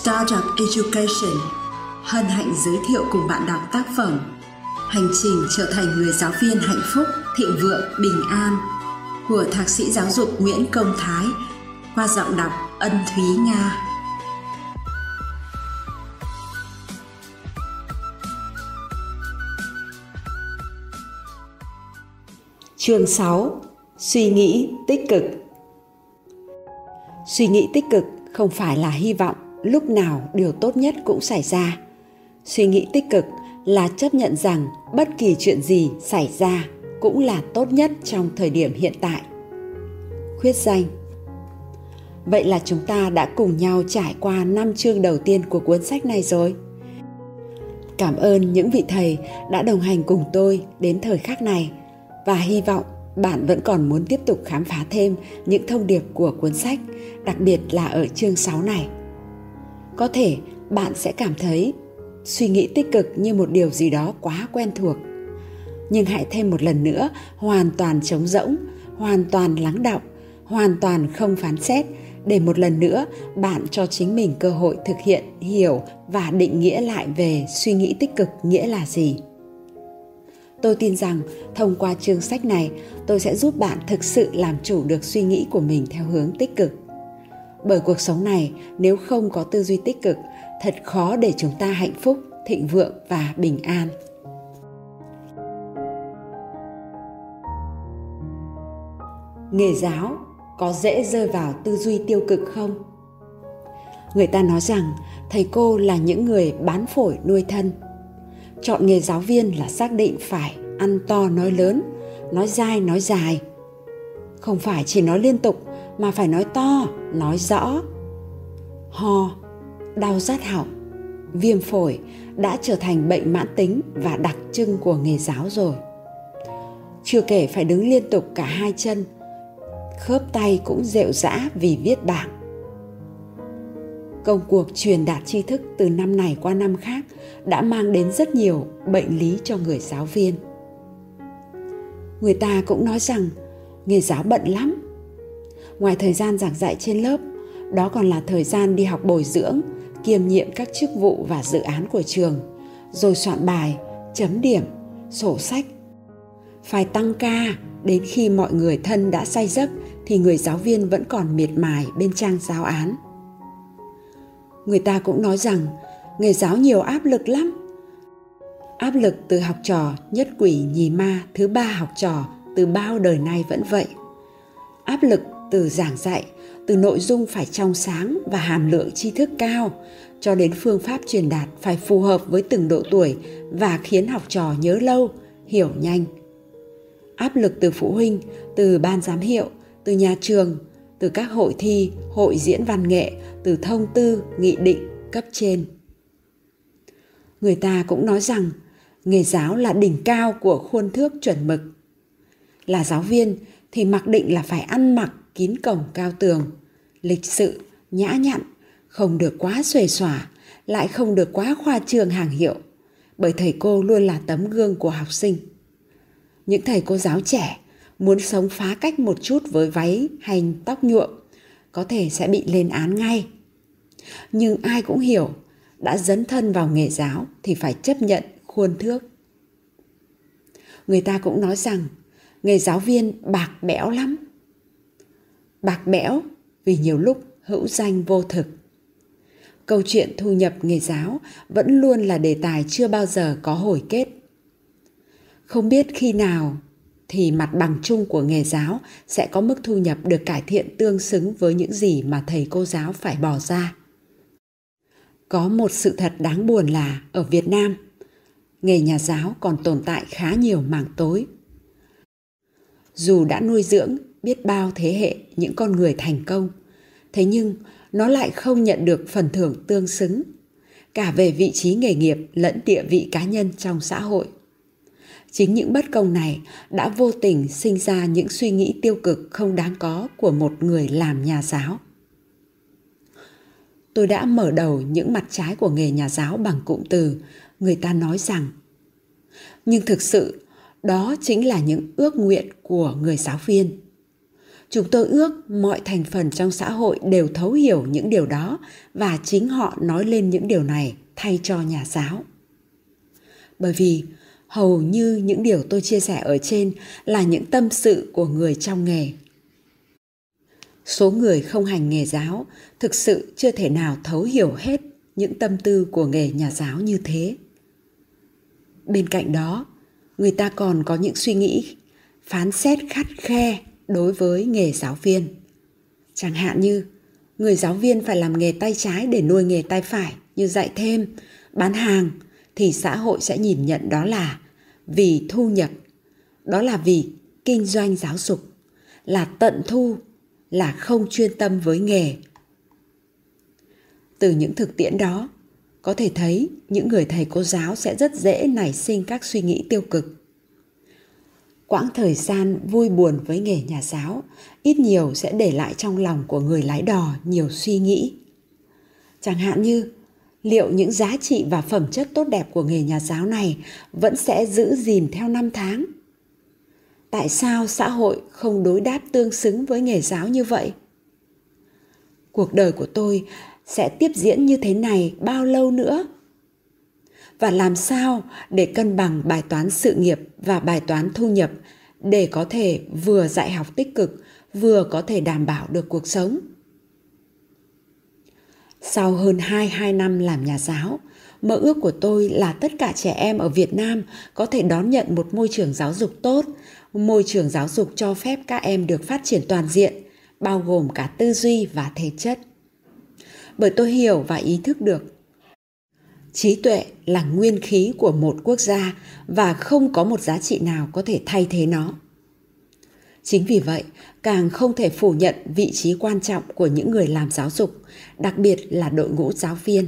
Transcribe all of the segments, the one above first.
Startup Education hân hạnh giới thiệu cùng bạn đọc tác phẩm Hành trình trở thành người giáo viên hạnh phúc, thịnh vượng, bình an của Thạc sĩ giáo dục Nguyễn Công Thái qua giọng đọc Ân Thúy Nga. Chương 6. Suy nghĩ tích cực Suy nghĩ tích cực không phải là hy vọng lúc nào điều tốt nhất cũng xảy ra. Suy nghĩ tích cực là chấp nhận rằng bất kỳ chuyện gì xảy ra cũng là tốt nhất trong thời điểm hiện tại. Khuyết danh Vậy là chúng ta đã cùng nhau trải qua năm chương đầu tiên của cuốn sách này rồi. Cảm ơn những vị thầy đã đồng hành cùng tôi đến thời khắc này và hy vọng bạn vẫn còn muốn tiếp tục khám phá thêm những thông điệp của cuốn sách, đặc biệt là ở chương 6 này. Có thể bạn sẽ cảm thấy suy nghĩ tích cực như một điều gì đó quá quen thuộc. Nhưng hãy thêm một lần nữa hoàn toàn trống rỗng, hoàn toàn lắng động, hoàn toàn không phán xét để một lần nữa bạn cho chính mình cơ hội thực hiện, hiểu và định nghĩa lại về suy nghĩ tích cực nghĩa là gì. Tôi tin rằng thông qua chương sách này, tôi sẽ giúp bạn thực sự làm chủ được suy nghĩ của mình theo hướng tích cực. Bởi cuộc sống này nếu không có tư duy tích cực, thật khó để chúng ta hạnh phúc, thịnh vượng và bình an. Nghề giáo có dễ rơi vào tư duy tiêu cực không? Người ta nói rằng thầy cô là những người bán phổi nuôi thân, chọn nghề giáo viên là xác định phải ăn to nói lớn nói dai nói dài không phải chỉ nói liên tục mà phải nói to, nói rõ. Ho, đau rát họng, viêm phổi đã trở thành bệnh mãn tính và đặc trưng của nghề giáo rồi. Chưa kể phải đứng liên tục cả hai chân, khớp tay cũng rệu rã vì viết bảng. Công cuộc truyền đạt tri thức từ năm này qua năm khác đã mang đến rất nhiều bệnh lý cho người giáo viên. Người ta cũng nói rằng nghề giáo bận lắm ngoài thời gian giảng dạy trên lớp, đó còn là thời gian đi học bồi dưỡng, kiêm nhiệm các chức vụ và dự án của trường, rồi soạn bài, chấm điểm, sổ sách. Phải tăng ca, đến khi mọi người thân đã say giấc thì người giáo viên vẫn còn miệt mài bên trang giáo án. Người ta cũng nói rằng, nghề giáo nhiều áp lực lắm. Áp lực từ học trò nhất quỷ nhì ma thứ ba học trò từ bao đời nay vẫn vậy. Áp lực từ giảng dạy, từ nội dung phải trong sáng và hàm lượng tri thức cao, cho đến phương pháp truyền đạt phải phù hợp với từng độ tuổi và khiến học trò nhớ lâu, hiểu nhanh. Áp lực từ phụ huynh, từ ban giám hiệu, từ nhà trường, từ các hội thi, hội diễn văn nghệ, từ thông tư, nghị định, cấp trên. Người ta cũng nói rằng, nghề giáo là đỉnh cao của khuôn thước chuẩn mực. Là giáo viên thì mặc định là phải ăn mặc kín cổng cao tường. Lịch sự, nhã nhặn, không được quá xuề xòa, lại không được quá khoa trương hàng hiệu, bởi thầy cô luôn là tấm gương của học sinh. Những thầy cô giáo trẻ muốn sống phá cách một chút với váy hay tóc nhuộm, có thể sẽ bị lên án ngay. Nhưng ai cũng hiểu, đã dấn thân vào nghề giáo thì phải chấp nhận khuôn thước. Người ta cũng nói rằng, nghề giáo viên bạc bẽo lắm bạc bẽo vì nhiều lúc hữu danh vô thực. Câu chuyện thu nhập nghề giáo vẫn luôn là đề tài chưa bao giờ có hồi kết. Không biết khi nào thì mặt bằng chung của nghề giáo sẽ có mức thu nhập được cải thiện tương xứng với những gì mà thầy cô giáo phải bỏ ra. Có một sự thật đáng buồn là, ở việt nam, nghề nhà giáo còn tồn tại khá nhiều mảng tối. Dù đã nuôi dưỡng biết bao thế hệ những con người thành công. Thế nhưng, nó lại không nhận được phần thưởng tương xứng, cả về vị trí nghề nghiệp lẫn địa vị cá nhân trong xã hội. Chính những bất công này đã vô tình sinh ra những suy nghĩ tiêu cực không đáng có của một người làm nhà giáo. Tôi đã mở đầu những mặt trái của nghề nhà giáo bằng cụm từ, người ta nói rằng, nhưng thực sự, đó chính là những ước nguyện của người giáo viên chúng tôi ước mọi thành phần trong xã hội đều thấu hiểu những điều đó và chính họ nói lên những điều này thay cho nhà giáo. Bởi vì hầu như những điều tôi chia sẻ ở trên là những tâm sự của người trong nghề. Số người không hành nghề giáo thực sự chưa thể nào thấu hiểu hết những tâm tư của nghề nhà giáo như thế. Bên cạnh đó, người ta còn có những suy nghĩ, phán xét khắt khe đối với nghề giáo viên. Chẳng hạn như, người giáo viên phải làm nghề tay trái để nuôi nghề tay phải như dạy thêm, bán hàng, thì xã hội sẽ nhìn nhận đó là vì thu nhập, đó là vì kinh doanh giáo dục, là tận thu, là không chuyên tâm với nghề. Từ những thực tiễn đó, có thể thấy những người thầy cô giáo sẽ rất dễ nảy sinh các suy nghĩ tiêu cực quãng thời gian vui buồn với nghề nhà giáo, ít nhiều sẽ để lại trong lòng của người lái đò nhiều suy nghĩ. Chẳng hạn như, liệu những giá trị và phẩm chất tốt đẹp của nghề nhà giáo này vẫn sẽ giữ gìn theo năm tháng? Tại sao xã hội không đối đáp tương xứng với nghề giáo như vậy? Cuộc đời của tôi sẽ tiếp diễn như thế này bao lâu nữa? Và làm sao để cân bằng bài toán sự nghiệp và bài toán thu nhập để có thể vừa dạy học tích cực vừa có thể đảm bảo được cuộc sống sau hơn 22 năm làm nhà giáo, mơ ước của tôi là tất cả trẻ em ở Việt Nam có thể đón nhận một môi trường giáo dục tốt, môi trường giáo dục cho phép các em được phát triển toàn diện, bao gồm cả tư duy và thể chất. Bởi tôi hiểu và ý thức được trí tuệ là nguyên khí của một quốc gia và không có một giá trị nào có thể thay thế nó. Chính vì vậy, càng không thể phủ nhận vị trí quan trọng của những người làm giáo dục, đặc biệt là đội ngũ giáo viên.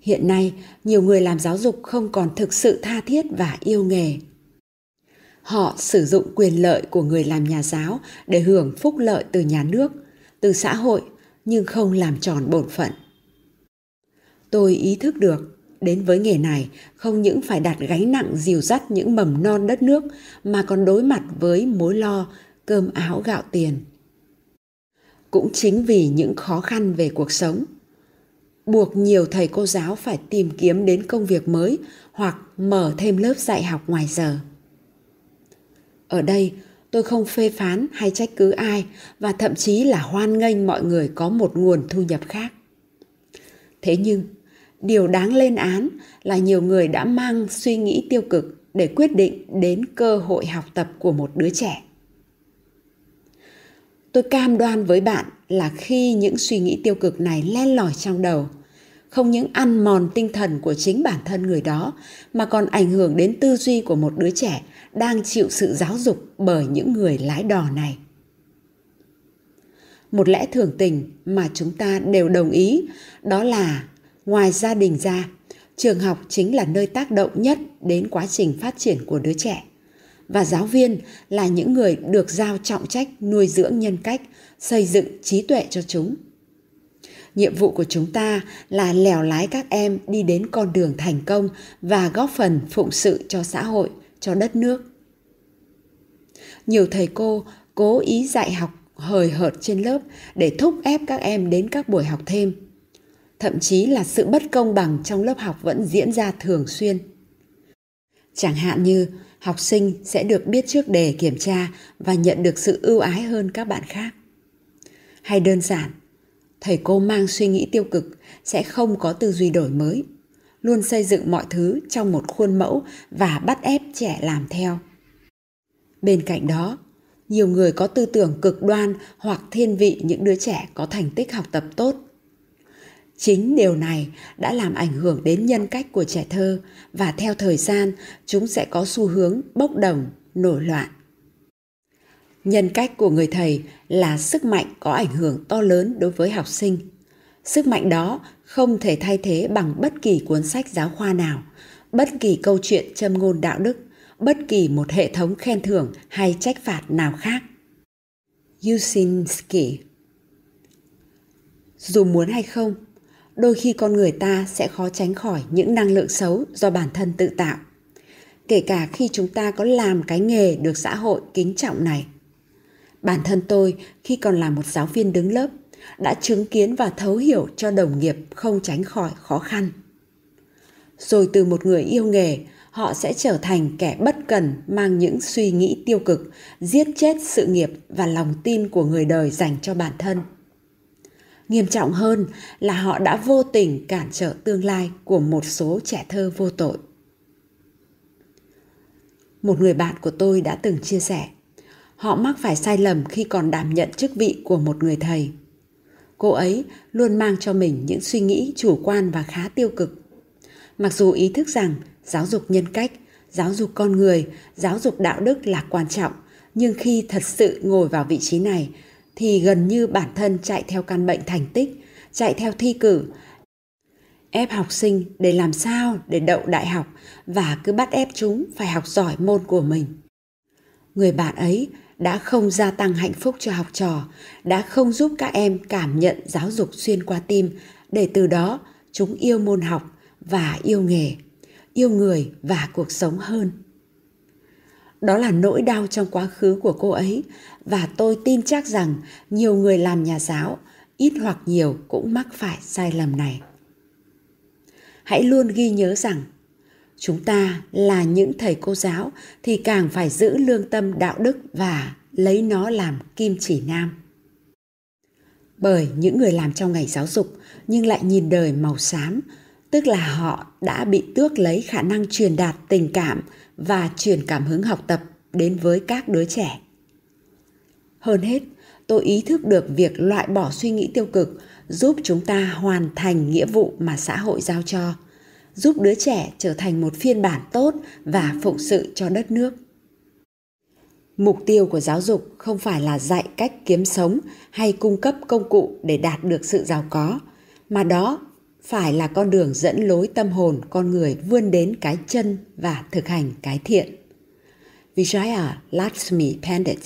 Hiện nay, nhiều người làm giáo dục không còn thực sự tha thiết và yêu nghề. Họ sử dụng quyền lợi của người làm nhà giáo để hưởng phúc lợi từ nhà nước, từ xã hội, nhưng không làm tròn bổn phận tôi ý thức được, đến với nghề này, không những phải đặt gánh nặng dìu dắt những mầm non đất nước, mà còn đối mặt với mối lo, cơm áo gạo tiền. Cũng chính vì những khó khăn về cuộc sống, buộc nhiều thầy cô giáo phải tìm kiếm đến công việc mới hoặc mở thêm lớp dạy học ngoài giờ. Ở đây, tôi không phê phán hay trách cứ ai và thậm chí là hoan nghênh mọi người có một nguồn thu nhập khác. Thế nhưng điều đáng lên án là nhiều người đã mang suy nghĩ tiêu cực để quyết định đến cơ hội học tập của một đứa trẻ. Tôi cam đoan với bạn là khi những suy nghĩ tiêu cực này len lỏi trong đầu, không những ăn mòn tinh thần của chính bản thân người đó, mà còn ảnh hưởng đến tư duy của một đứa trẻ đang chịu sự giáo dục bởi những người lái đò này. Một lẽ thường tình mà chúng ta đều đồng ý, đó là ngoài gia đình ra, trường học chính là nơi tác động nhất đến quá trình phát triển của đứa trẻ. Và giáo viên là những người được giao trọng trách nuôi dưỡng nhân cách, xây dựng trí tuệ cho chúng. Nhiệm vụ của chúng ta là lèo lái các em đi đến con đường thành công và góp phần phụng sự cho xã hội, cho đất nước. Nhiều thầy cô cố ý dạy học hời hợt trên lớp để thúc ép các em đến các buổi học thêm thậm chí là sự bất công bằng trong lớp học vẫn diễn ra thường xuyên. Chẳng hạn như, học sinh sẽ được biết trước đề kiểm tra và nhận được sự ưu ái hơn các bạn khác. Hay đơn giản, thầy cô mang suy nghĩ tiêu cực sẽ không có tư duy đổi mới, luôn xây dựng mọi thứ trong một khuôn mẫu và bắt ép trẻ làm theo. Bên cạnh đó, nhiều người có tư tưởng cực đoan hoặc thiên vị những đứa trẻ có thành tích học tập tốt chính điều này đã làm ảnh hưởng đến nhân cách của trẻ thơ và theo thời gian chúng sẽ có xu hướng bốc đồng nổi loạn. Nhân cách của người thầy là sức mạnh có ảnh hưởng to lớn đối với học sinh. Sức mạnh đó không thể thay thế bằng bất kỳ cuốn sách giáo khoa nào bất kỳ câu chuyện châm ngôn đạo đức bất kỳ một hệ thống khen thưởng hay trách phạt nào khác. Yusinski. Dù muốn hay không, đôi khi con người ta sẽ khó tránh khỏi những năng lượng xấu do bản thân tự tạo kể cả khi chúng ta có làm cái nghề được xã hội kính trọng này Bản thân tôi khi còn là một giáo viên đứng lớp đã chứng kiến và thấu hiểu cho đồng nghiệp không tránh khỏi khó khăn. Rồi từ một người yêu nghề, họ sẽ trở thành kẻ bất cần mang những suy nghĩ tiêu cực, giết chết sự nghiệp và lòng tin của người đời dành cho bản thân. Nghiêm trọng hơn là họ đã vô tình cản trở tương lai của một số trẻ thơ vô tội. Một người bạn của tôi đã từng chia sẻ, họ mắc phải sai lầm khi còn đảm nhận chức vị của một người thầy. Cô ấy luôn mang cho mình những suy nghĩ chủ quan và khá tiêu cực. Mặc dù ý thức rằng giáo dục nhân cách, giáo dục con người, giáo dục đạo đức là quan trọng, nhưng khi thật sự ngồi vào vị trí này thì gần như bản thân chạy theo căn bệnh thành tích, chạy theo thi cử, ép học sinh để làm sao để đậu đại học và cứ bắt ép chúng phải học giỏi môn của mình. Người bạn ấy đã không gia tăng hạnh phúc cho học trò, đã không giúp các em cảm nhận giáo dục xuyên qua tim để từ đó chúng yêu môn học và yêu nghề, yêu người và cuộc sống hơn. Đó là nỗi đau trong quá khứ của cô ấy và tôi tin chắc rằng nhiều người làm nhà giáo, ít hoặc nhiều cũng mắc phải sai lầm này. Hãy luôn ghi nhớ rằng, chúng ta là những thầy cô giáo thì càng phải giữ lương tâm đạo đức và lấy nó làm kim chỉ nam bởi những người làm trong ngành giáo dục nhưng lại nhìn đời màu xám, tức là họ đã bị tước lấy khả năng truyền đạt tình cảm và truyền cảm hứng học tập đến với các đứa trẻ hơn hết, tôi ý thức được việc loại bỏ suy nghĩ tiêu cực, giúp chúng ta hoàn thành nghĩa vụ mà xã hội giao cho, giúp đứa trẻ trở thành một phiên bản tốt và phụng sự cho đất nước. Mục tiêu của giáo dục không phải là dạy cách kiếm sống hay cung cấp công cụ để đạt được sự giàu có, mà đó phải là con đường dẫn lối tâm hồn con người vươn đến cái chân và thực hành cái thiện. Vijaya Lakshmi Pandit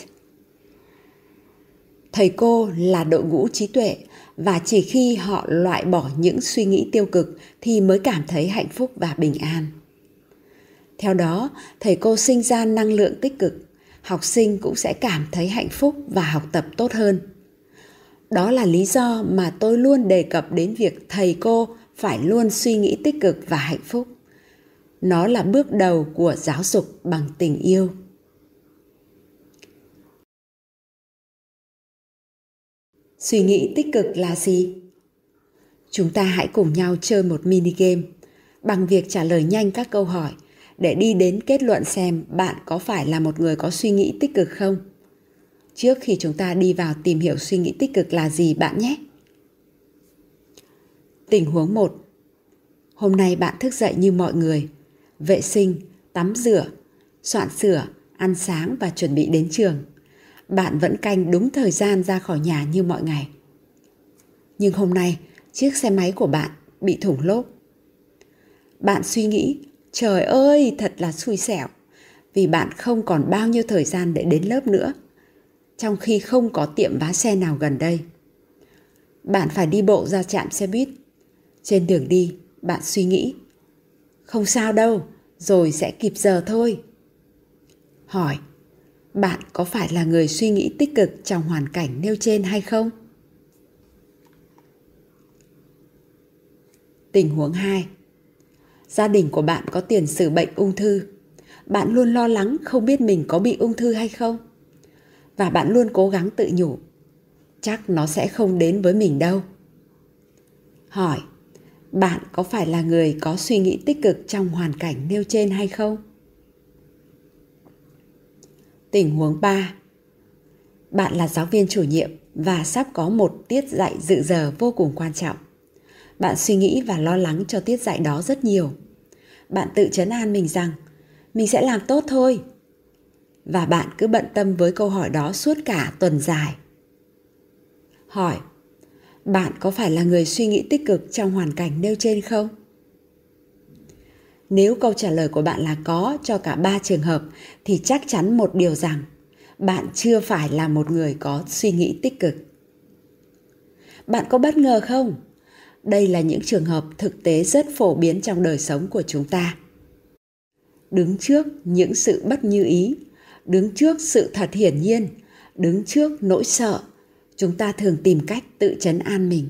Thầy cô là đội ngũ trí tuệ và chỉ khi họ loại bỏ những suy nghĩ tiêu cực thì mới cảm thấy hạnh phúc và bình an. Theo đó, thầy cô sinh ra năng lượng tích cực, học sinh cũng sẽ cảm thấy hạnh phúc và học tập tốt hơn. Đó là lý do mà tôi luôn đề cập đến việc thầy cô phải luôn suy nghĩ tích cực và hạnh phúc. Nó là bước đầu của giáo dục bằng tình yêu. Suy nghĩ tích cực là gì? Chúng ta hãy cùng nhau chơi một mini game bằng việc trả lời nhanh các câu hỏi để đi đến kết luận xem bạn có phải là một người có suy nghĩ tích cực không. Trước khi chúng ta đi vào tìm hiểu suy nghĩ tích cực là gì bạn nhé. Tình huống 1. Hôm nay bạn thức dậy như mọi người, vệ sinh, tắm rửa, soạn sửa, ăn sáng và chuẩn bị đến trường – bạn vẫn canh đúng thời gian ra khỏi nhà như mọi ngày. Nhưng hôm nay, chiếc xe máy của bạn bị thủng lốp. Bạn suy nghĩ, trời ơi, thật là xui xẻo, vì bạn không còn bao nhiêu thời gian để đến lớp nữa, trong khi không có tiệm vá xe nào gần đây. Bạn phải đi bộ ra trạm xe buýt. Trên đường đi, bạn suy nghĩ, không sao đâu, rồi sẽ kịp giờ thôi. Hỏi, bạn có phải là người suy nghĩ tích cực trong hoàn cảnh nêu trên hay không? Tình huống 2 gia đình của bạn có tiền sử bệnh ung thư. Bạn luôn lo lắng không biết mình có bị ung thư hay không. Và bạn luôn cố gắng tự nhủ, chắc nó sẽ không đến với mình đâu. Hỏi, bạn có phải là người có suy nghĩ tích cực trong hoàn cảnh nêu trên hay không? Tình huống 3 Bạn là giáo viên chủ nhiệm và sắp có một tiết dạy dự giờ vô cùng quan trọng. Bạn suy nghĩ và lo lắng cho tiết dạy đó rất nhiều. Bạn tự chấn an mình rằng mình sẽ làm tốt thôi. Và bạn cứ bận tâm với câu hỏi đó suốt cả tuần dài. Hỏi, bạn có phải là người suy nghĩ tích cực trong hoàn cảnh nêu trên không? Nếu câu trả lời của bạn là có cho cả ba trường hợp thì chắc chắn một điều rằng bạn chưa phải là một người có suy nghĩ tích cực. Bạn có bất ngờ không? Đây là những trường hợp thực tế rất phổ biến trong đời sống của chúng ta. Đứng trước những sự bất như ý, đứng trước sự thật hiển nhiên, đứng trước nỗi sợ chúng ta thường tìm cách tự chấn an mình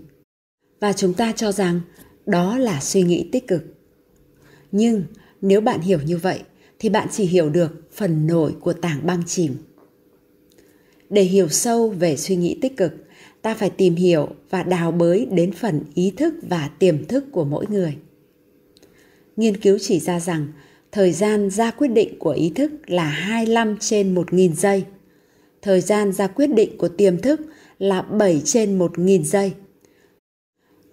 và chúng ta cho rằng đó là suy nghĩ tích cực nhưng nếu bạn hiểu như vậy, thì bạn chỉ hiểu được phần nổi của tảng băng chìm để hiểu sâu về suy nghĩ tích cực, ta phải tìm hiểu và đào bới đến phần ý thức và tiềm thức của mỗi người nghiên cứu chỉ ra rằng, thời gian ra quyết định của ý thức là 25 trên 1.000 giây. Thời gian ra quyết định của tiềm thức là 7 trên 1.000 giây.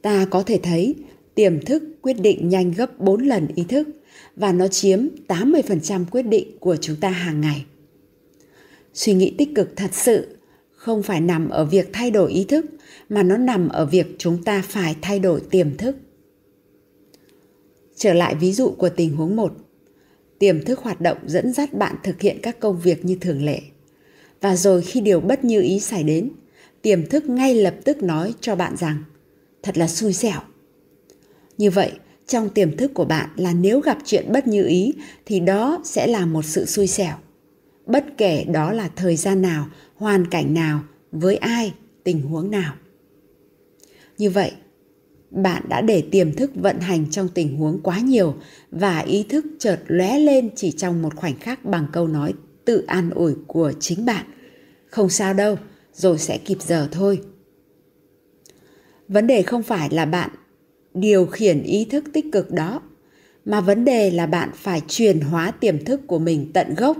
Ta có thể thấy tiềm thức quyết định nhanh gấp 4 lần ý thức và nó chiếm 80% quyết định của chúng ta hàng ngày. Suy nghĩ tích cực thật sự không phải nằm ở việc thay đổi ý thức mà nó nằm ở việc chúng ta phải thay đổi tiềm thức. Trở lại ví dụ của tình huống 1. Tiềm thức hoạt động dẫn dắt bạn thực hiện các công việc như thường lệ. Và rồi khi điều bất như ý xảy đến, tiềm thức ngay lập tức nói cho bạn rằng thật là xui xẻo. Như vậy, trong tiềm thức của bạn là nếu gặp chuyện bất như ý thì đó sẽ là một sự xui xẻo. Bất kể đó là thời gian nào, hoàn cảnh nào, với ai, tình huống nào. Như vậy, bạn đã để tiềm thức vận hành trong tình huống quá nhiều và ý thức chợt lóe lên chỉ trong một khoảnh khắc bằng câu nói tự an ủi của chính bạn. Không sao đâu, rồi sẽ kịp giờ thôi. Vấn đề không phải là bạn điều khiển ý thức tích cực đó, mà vấn đề là bạn phải truyền hóa tiềm thức của mình tận gốc.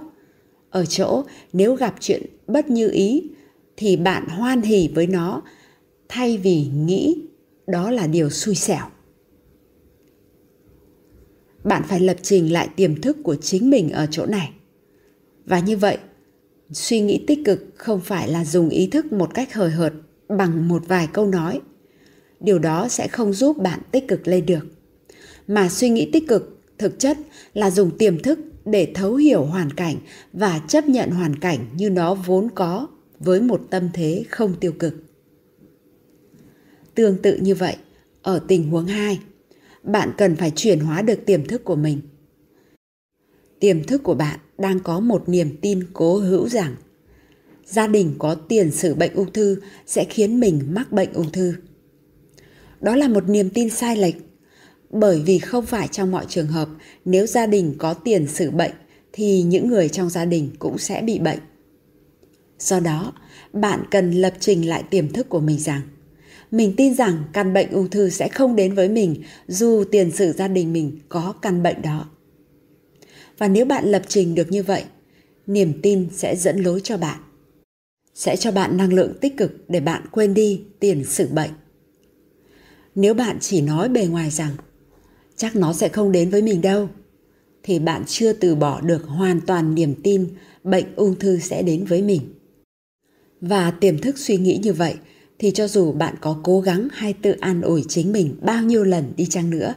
Ở chỗ nếu gặp chuyện bất như ý thì bạn hoan hỉ với nó thay vì nghĩ đó là điều xui xẻo. Bạn phải lập trình lại tiềm thức của chính mình ở chỗ này. Và như vậy suy nghĩ tích cực không phải là dùng ý thức một cách hời hợt bằng một vài câu nói điều đó sẽ không giúp bạn tích cực lên được mà suy nghĩ tích cực thực chất là dùng tiềm thức để thấu hiểu hoàn cảnh và chấp nhận hoàn cảnh như nó vốn có với một tâm thế không tiêu cực Tương tự như vậy, ở tình huống 2, bạn cần phải chuyển hóa được tiềm thức của mình. Tiềm thức của bạn đang có một niềm tin cố hữu rằng gia đình có tiền sử bệnh ung thư sẽ khiến mình mắc bệnh ung thư. Đó là một niềm tin sai lệch, bởi vì không phải trong mọi trường hợp nếu gia đình có tiền xử bệnh thì những người trong gia đình cũng sẽ bị bệnh. Do đó, bạn cần lập trình lại tiềm thức của mình rằng mình tin rằng căn bệnh ung thư sẽ không đến với mình dù tiền sử gia đình mình có căn bệnh đó. Và nếu bạn lập trình được như vậy, niềm tin sẽ dẫn lối cho bạn. Sẽ cho bạn năng lượng tích cực để bạn quên đi tiền sử bệnh. Nếu bạn chỉ nói bề ngoài rằng chắc nó sẽ không đến với mình đâu, thì bạn chưa từ bỏ được hoàn toàn niềm tin bệnh ung thư sẽ đến với mình. Và tiềm thức suy nghĩ như vậy thì cho dù bạn có cố gắng hay tự an ủi chính mình bao nhiêu lần đi chăng nữa,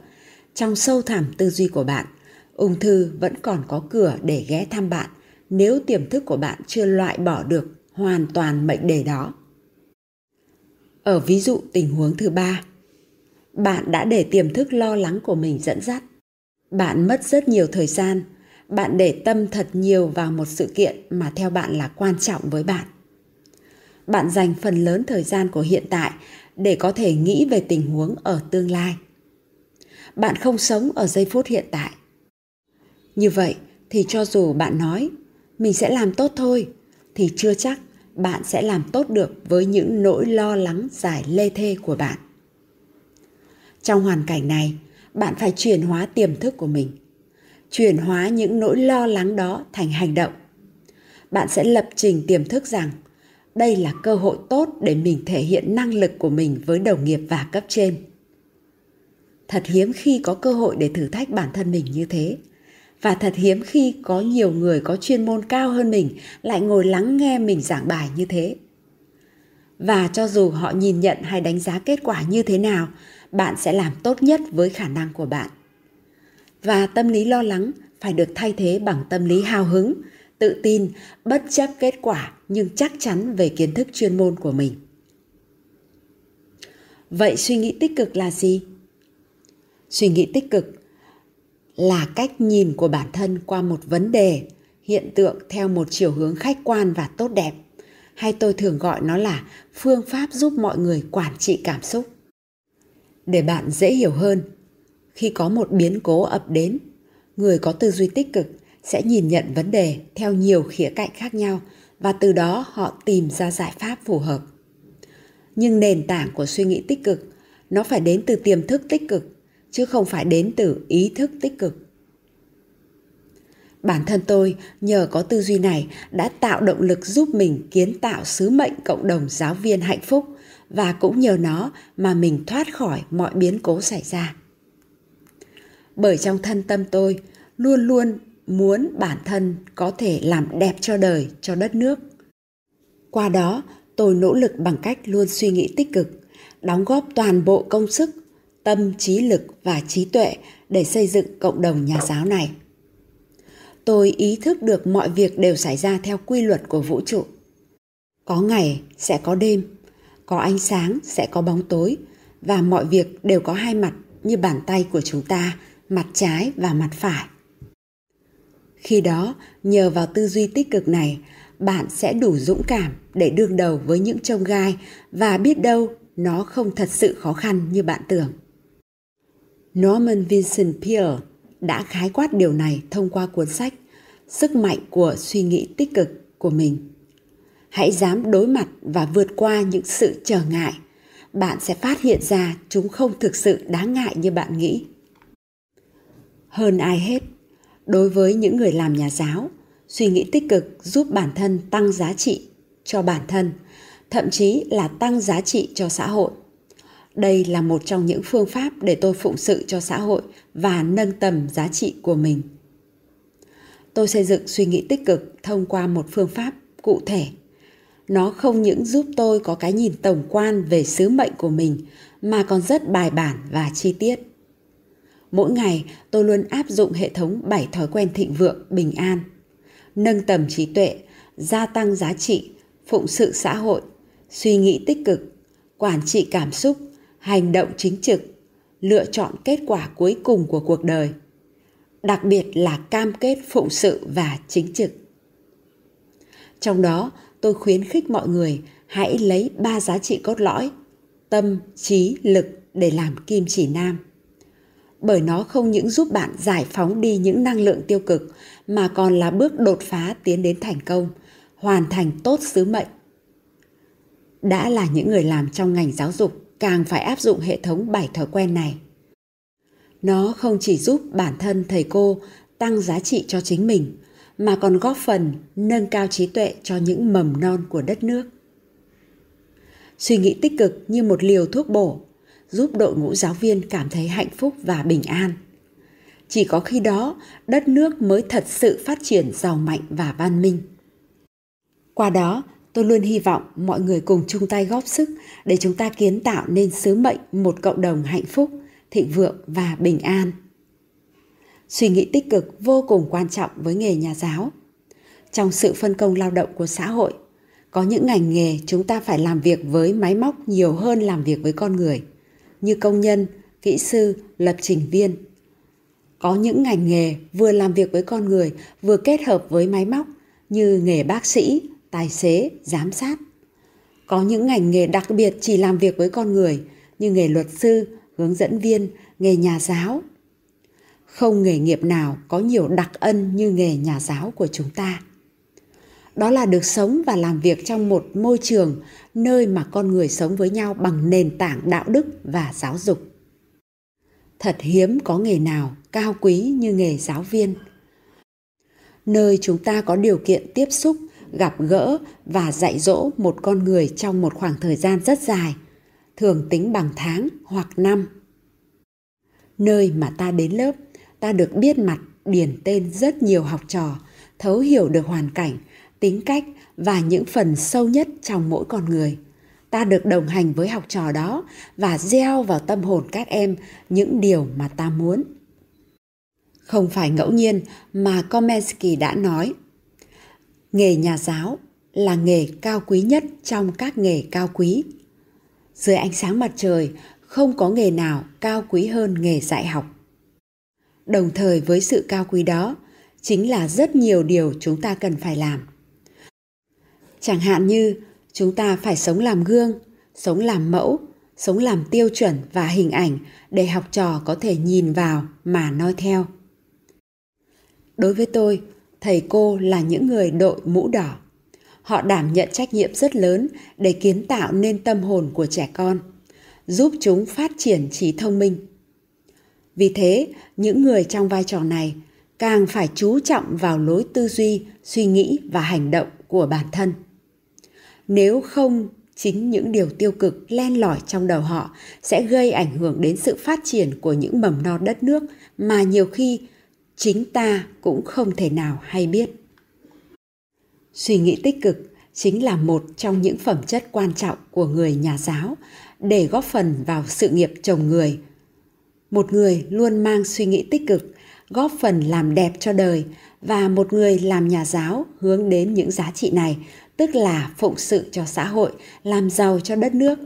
trong sâu thẳm tư duy của bạn, ung thư vẫn còn có cửa để ghé thăm bạn nếu tiềm thức của bạn chưa loại bỏ được hoàn toàn mệnh đề đó. Ở ví dụ tình huống thứ ba, bạn đã để tiềm thức lo lắng của mình dẫn dắt. Bạn mất rất nhiều thời gian, bạn để tâm thật nhiều vào một sự kiện mà theo bạn là quan trọng với bạn. Bạn dành phần lớn thời gian của hiện tại để có thể nghĩ về tình huống ở tương lai. Bạn không sống ở giây phút hiện tại. Như vậy thì cho dù bạn nói mình sẽ làm tốt thôi thì chưa chắc bạn sẽ làm tốt được với những nỗi lo lắng dài lê thê của bạn trong hoàn cảnh này, bạn phải chuyển hóa tiềm thức của mình. Chuyển hóa những nỗi lo lắng đó thành hành động. Bạn sẽ lập trình tiềm thức rằng, đây là cơ hội tốt để mình thể hiện năng lực của mình với đồng nghiệp và cấp trên. Thật hiếm khi có cơ hội để thử thách bản thân mình như thế. Và thật hiếm khi có nhiều người có chuyên môn cao hơn mình lại ngồi lắng nghe mình giảng bài như thế. Và cho dù họ nhìn nhận hay đánh giá kết quả như thế nào bạn sẽ làm tốt nhất với khả năng của bạn. Và tâm lý lo lắng phải được thay thế bằng tâm lý hào hứng, tự tin, bất chấp kết quả nhưng chắc chắn về kiến thức chuyên môn của mình. Vậy suy nghĩ tích cực là gì? Suy nghĩ tích cực là cách nhìn của bản thân qua một vấn đề, hiện tượng theo một chiều hướng khách quan và tốt đẹp. Hay tôi thường gọi nó là phương pháp giúp mọi người quản trị cảm xúc. Để bạn dễ hiểu hơn, khi có một biến cố ập đến, người có tư duy tích cực sẽ nhìn nhận vấn đề theo nhiều khía cạnh khác nhau và từ đó họ tìm ra giải pháp phù hợp. Nhưng nền tảng của suy nghĩ tích cực nó phải đến từ tiềm thức tích cực chứ không phải đến từ ý thức tích cực. Bản thân tôi nhờ có tư duy này đã tạo động lực giúp mình kiến tạo sứ mệnh cộng đồng giáo viên hạnh phúc và cũng nhờ nó mà mình thoát khỏi mọi biến cố xảy ra. Bởi trong thân tâm tôi luôn luôn muốn bản thân có thể làm đẹp cho đời, cho đất nước. Qua đó, tôi nỗ lực bằng cách luôn suy nghĩ tích cực, đóng góp toàn bộ công sức, tâm, trí lực và trí tuệ để xây dựng cộng đồng nhà giáo này. Tôi ý thức được mọi việc đều xảy ra theo quy luật của vũ trụ. Có ngày sẽ có đêm, có ánh sáng sẽ có bóng tối và mọi việc đều có hai mặt như bàn tay của chúng ta, mặt trái và mặt phải. Khi đó, nhờ vào tư duy tích cực này, bạn sẽ đủ dũng cảm để đương đầu với những trông gai và biết đâu nó không thật sự khó khăn như bạn tưởng. Norman Vincent Peale đã khái quát điều này thông qua cuốn sách Sức mạnh của suy nghĩ tích cực của mình. Hãy dám đối mặt và vượt qua những sự trở ngại. Bạn sẽ phát hiện ra chúng không thực sự đáng ngại như bạn nghĩ. Hơn ai hết, đối với những người làm nhà giáo, suy nghĩ tích cực giúp bản thân tăng giá trị cho bản thân, thậm chí là tăng giá trị cho xã hội. Đây là một trong những phương pháp để tôi phụng sự cho xã hội và nâng tầm giá trị của mình. Tôi xây dựng suy nghĩ tích cực thông qua một phương pháp cụ thể. Nó không những giúp tôi có cái nhìn tổng quan về sứ mệnh của mình mà còn rất bài bản và chi tiết. Mỗi ngày tôi luôn áp dụng hệ thống 7 thói quen thịnh vượng, bình an, nâng tầm trí tuệ, gia tăng giá trị, phụng sự xã hội, suy nghĩ tích cực, quản trị cảm xúc, hành động chính trực, lựa chọn kết quả cuối cùng của cuộc đời. Đặc biệt là cam kết phụng sự và chính trực. Trong đó, tôi khuyến khích mọi người hãy lấy ba giá trị cốt lõi: tâm, trí, lực để làm kim chỉ nam bởi nó không những giúp bạn giải phóng đi những năng lượng tiêu cực mà còn là bước đột phá tiến đến thành công, hoàn thành tốt sứ mệnh. Đã là những người làm trong ngành giáo dục càng phải áp dụng hệ thống bảy thói quen này. Nó không chỉ giúp bản thân thầy cô tăng giá trị cho chính mình mà còn góp phần nâng cao trí tuệ cho những mầm non của đất nước. Suy nghĩ tích cực như một liều thuốc bổ giúp đội ngũ giáo viên cảm thấy hạnh phúc và bình an. Chỉ có khi đó, đất nước mới thật sự phát triển giàu mạnh và văn minh. Qua đó, tôi luôn hy vọng mọi người cùng chung tay góp sức để chúng ta kiến tạo nên sứ mệnh một cộng đồng hạnh phúc, thịnh vượng và bình an. Suy nghĩ tích cực vô cùng quan trọng với nghề nhà giáo. Trong sự phân công lao động của xã hội, có những ngành nghề chúng ta phải làm việc với máy móc nhiều hơn làm việc với con người – như công nhân, kỹ sư, lập trình viên. Có những ngành nghề vừa làm việc với con người, vừa kết hợp với máy móc như nghề bác sĩ, tài xế, giám sát. Có những ngành nghề đặc biệt chỉ làm việc với con người như nghề luật sư, hướng dẫn viên, nghề nhà giáo. Không nghề nghiệp nào có nhiều đặc ân như nghề nhà giáo của chúng ta. Đó là được sống và làm việc trong một môi trường, nơi mà con người sống với nhau bằng nền tảng đạo đức và giáo dục. Thật hiếm có nghề nào cao quý như nghề giáo viên. Nơi chúng ta có điều kiện tiếp xúc, gặp gỡ và dạy dỗ một con người trong một khoảng thời gian rất dài, thường tính bằng tháng hoặc năm. Nơi mà ta đến lớp ta được biết mặt, điển tên rất nhiều học trò, thấu hiểu được hoàn cảnh, tính cách và những phần sâu nhất trong mỗi con người. Ta được đồng hành với học trò đó và gieo vào tâm hồn các em những điều mà ta muốn. Không phải ngẫu nhiên mà Komensky đã nói, nghề nhà giáo là nghề cao quý nhất trong các nghề cao quý. Dưới ánh sáng mặt trời, không có nghề nào cao quý hơn nghề dạy học đồng thời với sự cao quý đó chính là rất nhiều điều chúng ta cần phải làm Chẳng hạn như chúng ta phải sống làm gương, sống làm mẫu, sống làm tiêu chuẩn và hình ảnh để học trò có thể nhìn vào mà noi theo. Đối với tôi, thầy cô là những người đội mũ đỏ. Họ đảm nhận trách nhiệm rất lớn để kiến tạo nên tâm hồn của trẻ con, giúp chúng phát triển trí thông minh. Vì thế, những người trong vai trò này càng phải chú trọng vào lối tư duy, suy nghĩ và hành động của bản thân. Nếu không, chính những điều tiêu cực len lỏi trong đầu họ sẽ gây ảnh hưởng đến sự phát triển của những mầm non đất nước mà nhiều khi chính ta cũng không thể nào hay biết. Suy nghĩ tích cực chính là một trong những phẩm chất quan trọng của người nhà giáo để góp phần vào sự nghiệp chồng người. Một người luôn mang suy nghĩ tích cực, góp phần làm đẹp cho đời và một người làm nhà giáo hướng đến những giá trị này, tức là phụng sự cho xã hội, làm giàu cho đất nước.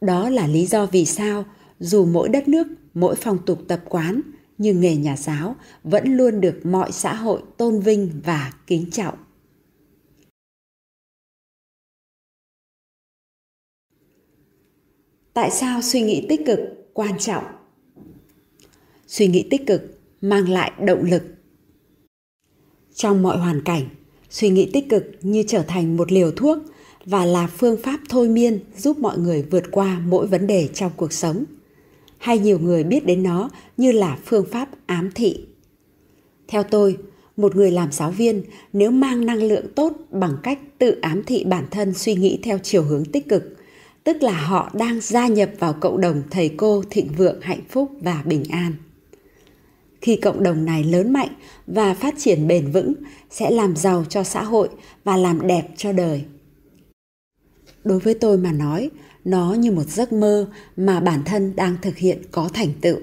Đó là lý do vì sao dù mỗi đất nước, mỗi phong tục tập quán, nhưng nghề nhà giáo vẫn luôn được mọi xã hội tôn vinh và kính trọng. Tại sao suy nghĩ tích cực quan trọng? Suy nghĩ tích cực mang lại động lực. Trong mọi hoàn cảnh, suy nghĩ tích cực như trở thành một liều thuốc và là phương pháp thôi miên giúp mọi người vượt qua mỗi vấn đề trong cuộc sống – hay nhiều người biết đến nó như là phương pháp ám thị. Theo tôi, một người làm giáo viên nếu mang năng lượng tốt bằng cách tự ám thị bản thân suy nghĩ theo chiều hướng tích cực, tức là họ đang gia nhập vào cộng đồng thầy cô thịnh vượng hạnh phúc và bình an. Khi cộng đồng này lớn mạnh và phát triển bền vững sẽ làm giàu cho xã hội và làm đẹp cho đời. Đối với tôi mà nói, nó như một giấc mơ mà bản thân đang thực hiện có thành tựu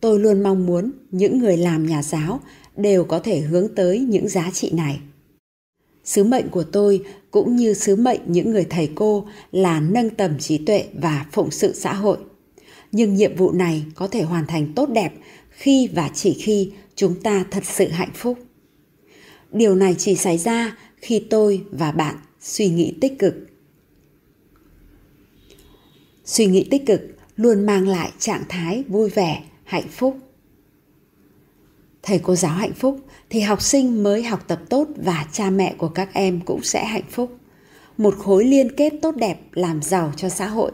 tôi luôn mong muốn những người làm nhà giáo đều có thể hướng tới những giá trị này sứ mệnh của tôi, cũng như sứ mệnh những người thầy cô, là nâng tầm trí tuệ và phụng sự xã hội. Nhưng nhiệm vụ này có thể hoàn thành tốt đẹp khi và chỉ khi chúng ta thật sự hạnh phúc. Điều này chỉ xảy ra khi tôi và bạn suy nghĩ tích cực. Suy nghĩ tích cực luôn mang lại trạng thái vui vẻ, hạnh phúc thầy cô giáo hạnh phúc, thì học sinh mới học tập tốt và cha mẹ của các em cũng sẽ hạnh phúc. Một khối liên kết tốt đẹp làm giàu cho xã hội.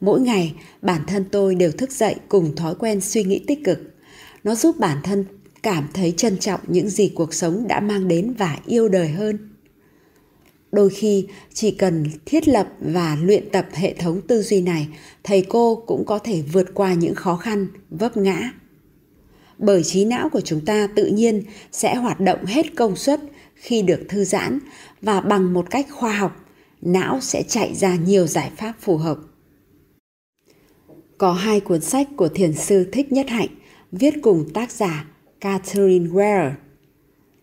Mỗi ngày, bản thân tôi đều thức dậy cùng thói quen suy nghĩ tích cực. Nó giúp bản thân cảm thấy trân trọng những gì cuộc sống đã mang đến và yêu đời hơn. Đôi khi, chỉ cần thiết lập và luyện tập hệ thống tư duy này, thầy cô cũng có thể vượt qua những khó khăn, vấp ngã bởi trí não của chúng ta tự nhiên sẽ hoạt động hết công suất khi được thư giãn và bằng một cách khoa học, não sẽ chạy ra nhiều giải pháp phù hợp có hai cuốn sách của thiền sư thích nhất hạnh viết cùng tác giả catherine ware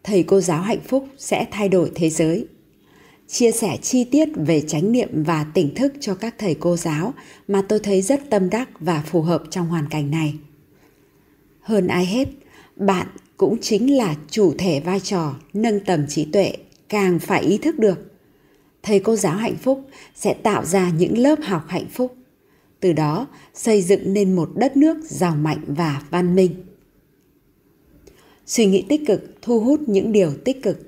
thầy cô giáo hạnh phúc sẽ thay đổi thế giới chia sẻ chi tiết về chánh niệm và tỉnh thức cho các thầy cô giáo mà tôi thấy rất tâm đắc và phù hợp trong hoàn cảnh này. Hơn ai hết, bạn cũng chính là chủ thể vai trò nâng tầm trí tuệ càng phải ý thức được. Thầy cô giáo hạnh phúc sẽ tạo ra những lớp học hạnh phúc, từ đó xây dựng nên một đất nước giàu mạnh và văn minh. Suy nghĩ tích cực thu hút những điều tích cực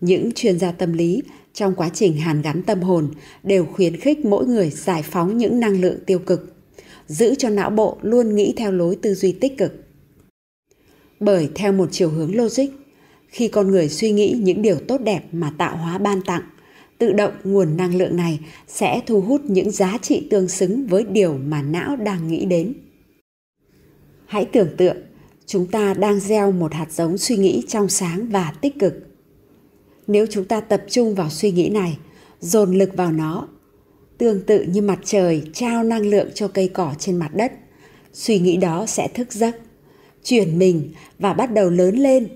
những chuyên gia tâm lý trong quá trình hàn gắn tâm hồn đều khuyến khích mỗi người giải phóng những năng lượng tiêu cực, giữ cho não bộ luôn nghĩ theo lối tư duy tích cực. Bởi theo một chiều hướng logic, khi con người suy nghĩ những điều tốt đẹp mà tạo hóa ban tặng, tự động nguồn năng lượng này sẽ thu hút những giá trị tương xứng với điều mà não đang nghĩ đến. Hãy tưởng tượng, chúng ta đang gieo một hạt giống suy nghĩ trong sáng và tích cực nếu chúng ta tập trung vào suy nghĩ này dồn lực vào nó tương tự như mặt trời trao năng lượng cho cây cỏ trên mặt đất. Suy nghĩ đó sẽ thức giấc chuyển mình và bắt đầu lớn lên.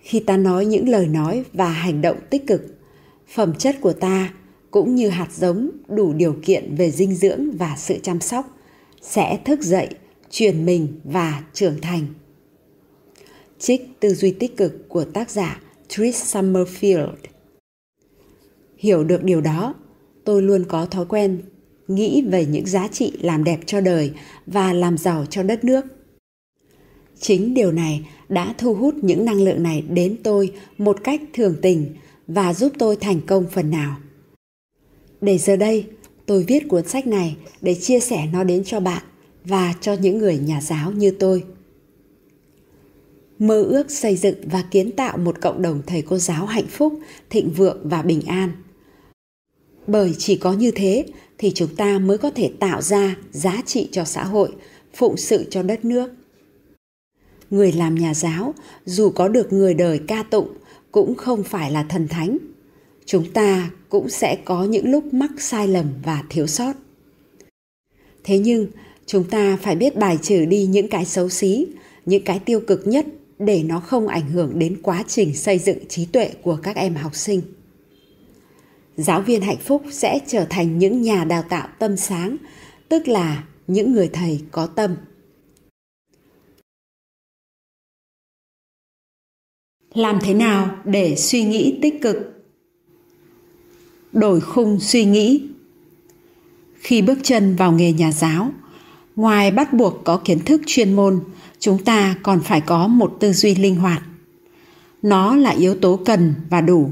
Khi ta nói những lời nói và hành động tích cực phẩm chất của ta cũng như hạt giống đủ điều kiện về dinh dưỡng và sự chăm sóc sẽ thức dậy chuyển mình và trưởng thành. Trích tư duy tích cực của tác giả Trish Summerfield. Hiểu được điều đó, tôi luôn có thói quen nghĩ về những giá trị làm đẹp cho đời và làm giàu cho đất nước. Chính điều này đã thu hút những năng lượng này đến tôi một cách thường tình và giúp tôi thành công phần nào. Để giờ đây, tôi viết cuốn sách này để chia sẻ nó đến cho bạn và cho những người nhà giáo như tôi. Mơ ước xây dựng và kiến tạo một cộng đồng thầy cô giáo hạnh phúc, thịnh vượng và bình an. Bởi chỉ có như thế thì chúng ta mới có thể tạo ra giá trị cho xã hội, phụng sự cho đất nước. Người làm nhà giáo, dù có được người đời ca tụng, cũng không phải là thần thánh. Chúng ta cũng sẽ có những lúc mắc sai lầm và thiếu sót. Thế nhưng, chúng ta phải biết bài trừ đi những cái xấu xí, những cái tiêu cực nhất để nó không ảnh hưởng đến quá trình xây dựng trí tuệ của các em học sinh giáo viên hạnh phúc sẽ trở thành những nhà đào tạo tâm sáng, tức là những người thầy có tâm. Làm thế nào để suy nghĩ tích cực? Đổi khung suy nghĩ. Khi bước chân vào nghề nhà giáo, ngoài bắt buộc có kiến thức chuyên môn, chúng ta còn phải có một tư duy linh hoạt. Nó là yếu tố cần và đủ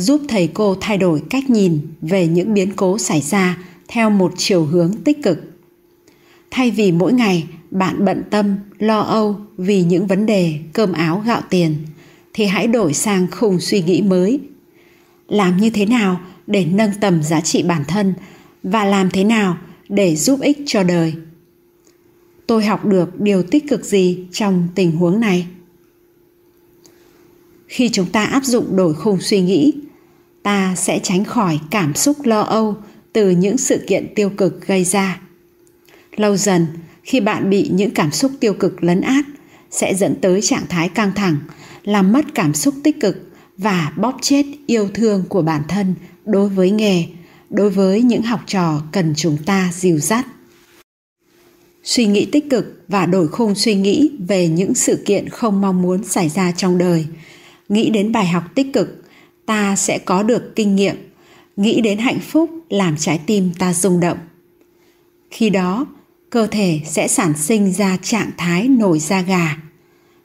giúp thầy cô thay đổi cách nhìn về những biến cố xảy ra theo một chiều hướng tích cực. Thay vì mỗi ngày bạn bận tâm, lo âu vì những vấn đề cơm áo gạo tiền, thì hãy đổi sang khung suy nghĩ mới. Làm như thế nào để nâng tầm giá trị bản thân và làm thế nào để giúp ích cho đời? Tôi học được điều tích cực gì trong tình huống này? Khi chúng ta áp dụng đổi khung suy nghĩ ta sẽ tránh khỏi cảm xúc lo âu từ những sự kiện tiêu cực gây ra. Lâu dần, khi bạn bị những cảm xúc tiêu cực lấn át, sẽ dẫn tới trạng thái căng thẳng, làm mất cảm xúc tích cực và bóp chết yêu thương của bản thân đối với nghề, đối với những học trò cần chúng ta dìu dắt. Suy nghĩ tích cực và đổi khung suy nghĩ về những sự kiện không mong muốn xảy ra trong đời. Nghĩ đến bài học tích cực ta sẽ có được kinh nghiệm. Nghĩ đến hạnh phúc làm trái tim ta rung động. Khi đó, cơ thể sẽ sản sinh ra trạng thái nổi da gà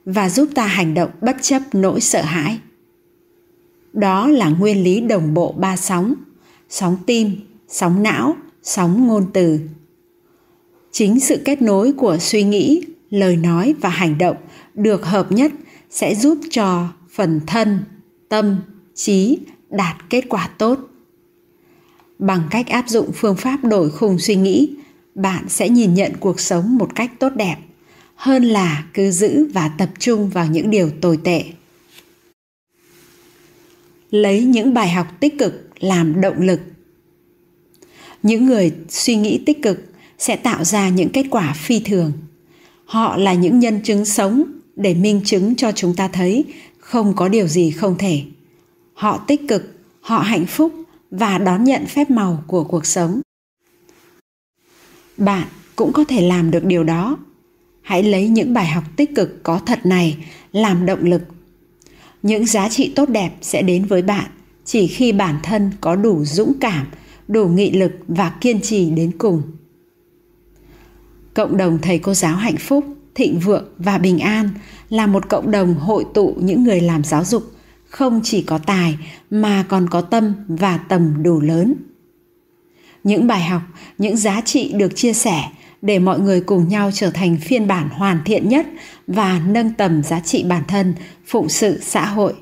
và giúp ta hành động bất chấp nỗi sợ hãi. Đó là nguyên lý đồng bộ ba sóng sóng tim, sóng não, sóng ngôn từ. Chính sự kết nối của suy nghĩ, lời nói và hành động được hợp nhất sẽ giúp cho phần thân, tâm trí đạt kết quả tốt. Bằng cách áp dụng phương pháp đổi khung suy nghĩ, bạn sẽ nhìn nhận cuộc sống một cách tốt đẹp, hơn là cứ giữ và tập trung vào những điều tồi tệ. Lấy những bài học tích cực làm động lực. Những người suy nghĩ tích cực sẽ tạo ra những kết quả phi thường. Họ là những nhân chứng sống để minh chứng cho chúng ta thấy không có điều gì không thể họ tích cực, họ hạnh phúc và đón nhận phép màu của cuộc sống. Bạn cũng có thể làm được điều đó. Hãy lấy những bài học tích cực có thật này làm động lực. Những giá trị tốt đẹp sẽ đến với bạn chỉ khi bản thân có đủ dũng cảm, đủ nghị lực và kiên trì đến cùng. Cộng đồng thầy cô giáo hạnh phúc, thịnh vượng và bình an là một cộng đồng hội tụ những người làm giáo dục không chỉ có tài mà còn có tâm và tầm đủ lớn. Những bài học, những giá trị được chia sẻ để mọi người cùng nhau trở thành phiên bản hoàn thiện nhất và nâng tầm giá trị bản thân, phụng sự xã hội.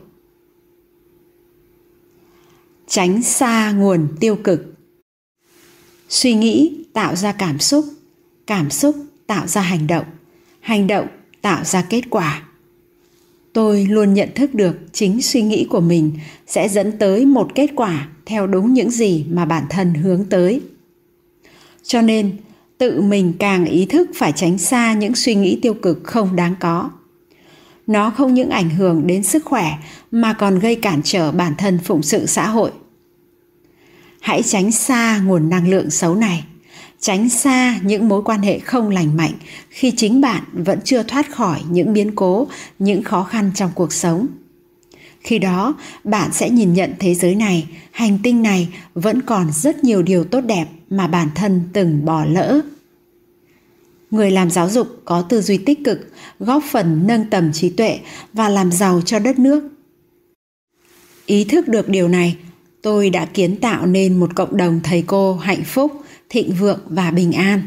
Tránh xa nguồn tiêu cực. Suy nghĩ tạo ra cảm xúc cảm xúc tạo ra hành động hành động tạo ra kết quả tôi luôn nhận thức được chính suy nghĩ của mình sẽ dẫn tới một kết quả theo đúng những gì mà bản thân hướng tới. Cho nên, tự mình càng ý thức phải tránh xa những suy nghĩ tiêu cực không đáng có. Nó không những ảnh hưởng đến sức khỏe mà còn gây cản trở bản thân phụng sự xã hội. Hãy tránh xa nguồn năng lượng xấu này tránh xa những mối quan hệ không lành mạnh khi chính bạn vẫn chưa thoát khỏi những biến cố, những khó khăn trong cuộc sống. Khi đó, bạn sẽ nhìn nhận thế giới này, hành tinh này vẫn còn rất nhiều điều tốt đẹp mà bản thân từng bỏ lỡ. Người làm giáo dục có tư duy tích cực, góp phần nâng tầm trí tuệ và làm giàu cho đất nước. Ý thức được điều này, tôi đã kiến tạo nên một cộng đồng thầy cô hạnh phúc thịnh vượng và bình an.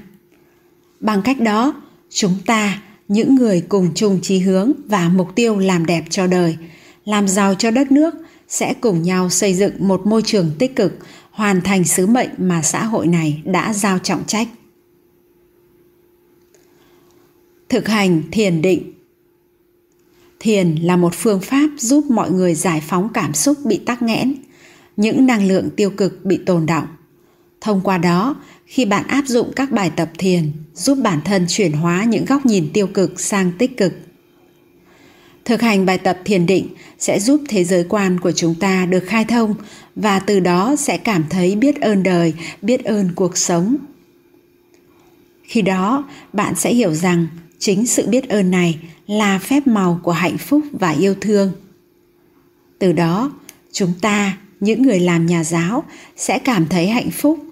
Bằng cách đó, chúng ta, những người cùng chung chí hướng và mục tiêu làm đẹp cho đời, làm giàu cho đất nước, sẽ cùng nhau xây dựng một môi trường tích cực, hoàn thành sứ mệnh mà xã hội này đã giao trọng trách. Thực hành thiền định. Thiền là một phương pháp giúp mọi người giải phóng cảm xúc bị tắc nghẽn, những năng lượng tiêu cực bị tồn động. Thông qua đó khi bạn áp dụng các bài tập thiền, giúp bản thân chuyển hóa những góc nhìn tiêu cực sang tích cực. Thực hành bài tập thiền định sẽ giúp thế giới quan của chúng ta được khai thông và từ đó sẽ cảm thấy biết ơn đời, biết ơn cuộc sống. Khi đó, bạn sẽ hiểu rằng chính sự biết ơn này là phép màu của hạnh phúc và yêu thương. Từ đó, chúng ta, những người làm nhà giáo, sẽ cảm thấy hạnh phúc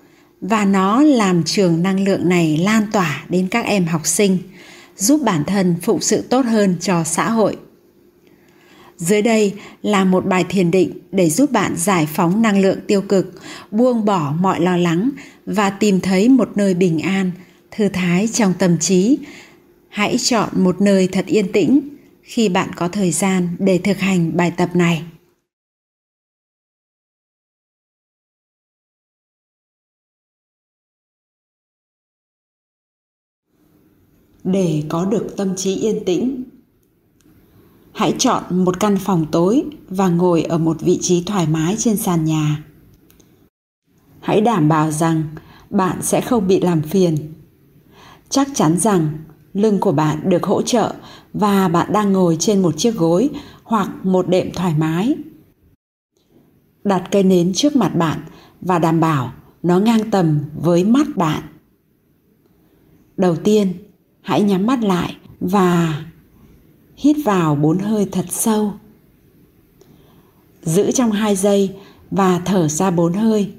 và nó làm trường năng lượng này lan tỏa đến các em học sinh, giúp bản thân phụng sự tốt hơn cho xã hội. Dưới đây là một bài thiền định để giúp bạn giải phóng năng lượng tiêu cực, buông bỏ mọi lo lắng và tìm thấy một nơi bình an, thư thái trong tâm trí. Hãy chọn một nơi thật yên tĩnh khi bạn có thời gian để thực hành bài tập này. Để có được tâm trí yên tĩnh. Hãy chọn một căn phòng tối và ngồi ở một vị trí thoải mái trên sàn nhà. Hãy đảm bảo rằng bạn sẽ không bị làm phiền. Chắc chắn rằng lưng của bạn được hỗ trợ và bạn đang ngồi trên một chiếc gối hoặc một đệm thoải mái. Đặt cây nến trước mặt bạn và đảm bảo nó ngang tầm với mắt bạn. Đầu tiên hãy nhắm mắt lại và hít vào bốn hơi thật sâu. Giữ trong hai giây và thở ra bốn hơi.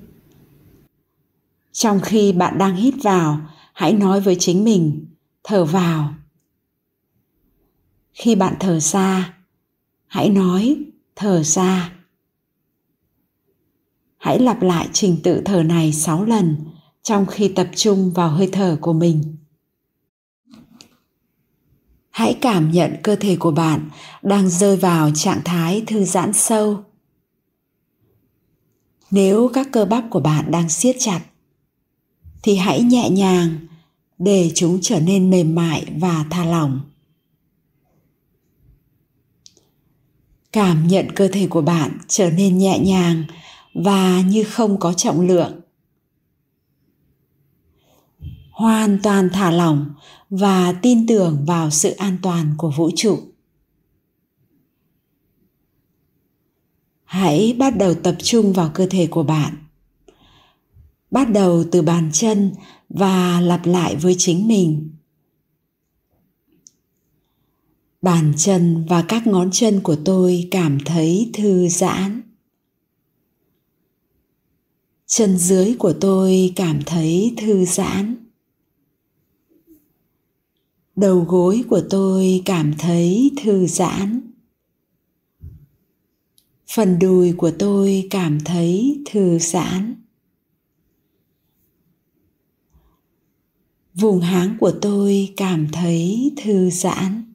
Trong khi bạn đang hít vào, hãy nói với chính mình, thở vào. Khi bạn thở ra, hãy nói, thở ra. Hãy lặp lại trình tự thở này 6 lần trong khi tập trung vào hơi thở của mình hãy cảm nhận cơ thể của bạn đang rơi vào trạng thái thư giãn sâu. Nếu các cơ bắp của bạn đang siết chặt, thì hãy nhẹ nhàng để chúng trở nên mềm mại và thả lỏng. Cảm nhận cơ thể của bạn trở nên nhẹ nhàng và như không có trọng lượng. Hoàn toàn thả lỏng và tin tưởng vào sự an toàn của vũ trụ. Hãy bắt đầu tập trung vào cơ thể của bạn. Bắt đầu từ bàn chân và lặp lại với chính mình. Bàn chân và các ngón chân của tôi cảm thấy thư giãn. Chân dưới của tôi cảm thấy thư giãn đầu gối của tôi cảm thấy thư giãn. Phần đùi của tôi cảm thấy thư giãn. Vùng háng của tôi cảm thấy thư giãn.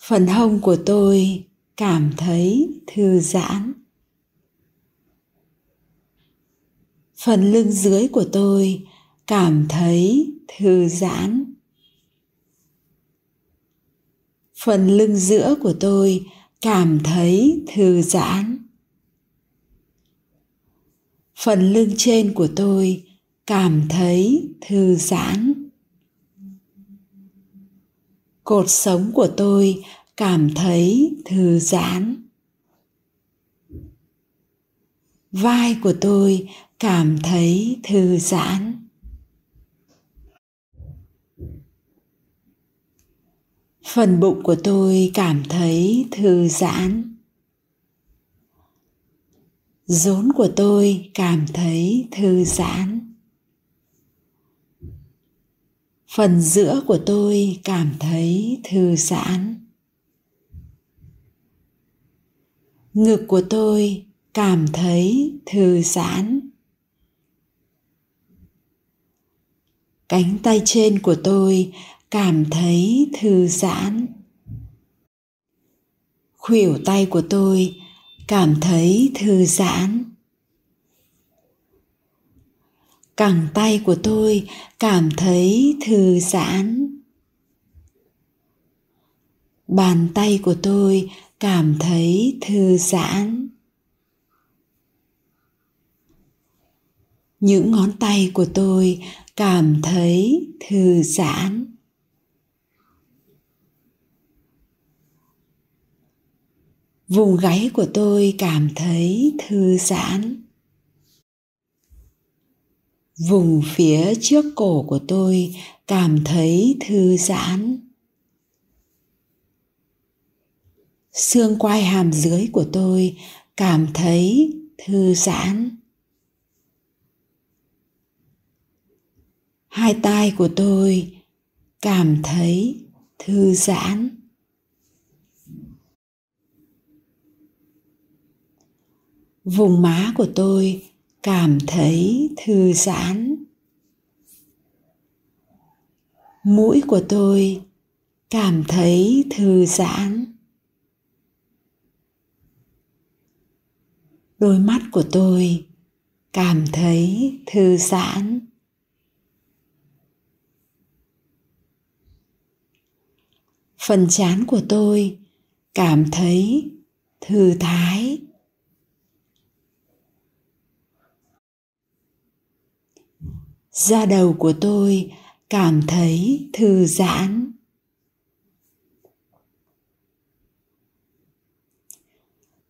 Phần hông của tôi cảm thấy thư giãn. Phần lưng dưới của tôi cảm thấy thư giãn. Phần lưng giữa của tôi cảm thấy thư giãn. Phần lưng trên của tôi cảm thấy thư giãn. Cột sống của tôi cảm thấy thư giãn. Vai của tôi cảm thấy thư giãn. Phần bụng của tôi cảm thấy thư giãn. Rốn của tôi cảm thấy thư giãn. Phần giữa của tôi cảm thấy thư giãn. Ngực của tôi cảm thấy thư giãn. Cánh tay trên của tôi cảm thấy thư giãn. Khuỷu tay của tôi cảm thấy thư giãn. Cẳng tay của tôi cảm thấy thư giãn. Bàn tay của tôi cảm thấy thư giãn. Những ngón tay của tôi cảm thấy thư giãn. Vùng gáy của tôi cảm thấy thư giãn. Vùng phía trước cổ của tôi cảm thấy thư giãn. Xương quai hàm dưới của tôi cảm thấy thư giãn. Hai tai của tôi cảm thấy thư giãn. Vùng má của tôi cảm thấy thư giãn. Mũi của tôi cảm thấy thư giãn. Đôi mắt của tôi cảm thấy thư giãn. Phần chán của tôi cảm thấy thư thái. Da đầu của tôi cảm thấy thư giãn.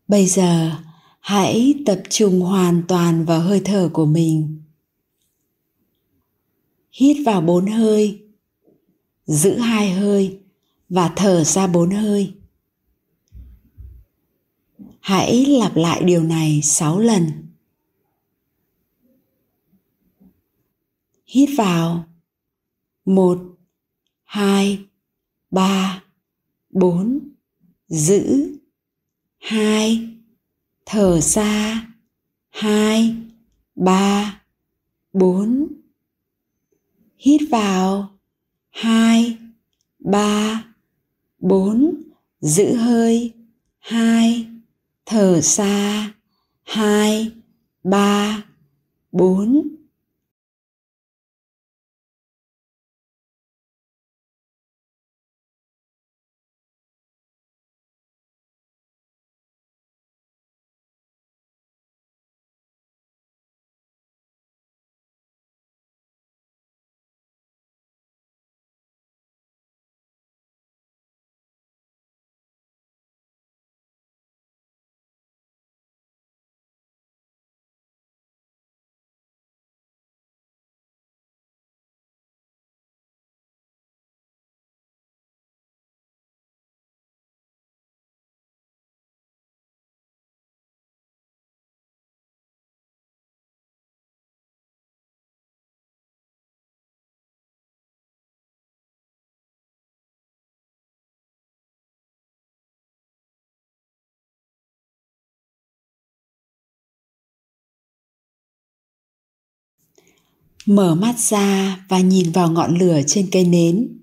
Bây giờ, hãy tập trung hoàn toàn vào hơi thở của mình. Hít vào bốn hơi, giữ hai hơi và thở ra bốn hơi. Hãy lặp lại điều này sáu lần. Hít vào. Một, hai, ba, bốn. Giữ. Hai, thở ra. Hai, ba, bốn. Hít vào. Hai, ba, bốn. Giữ hơi. Hai, thở ra. Hai, ba, bốn. Mở mắt ra và nhìn vào ngọn lửa trên cây nến.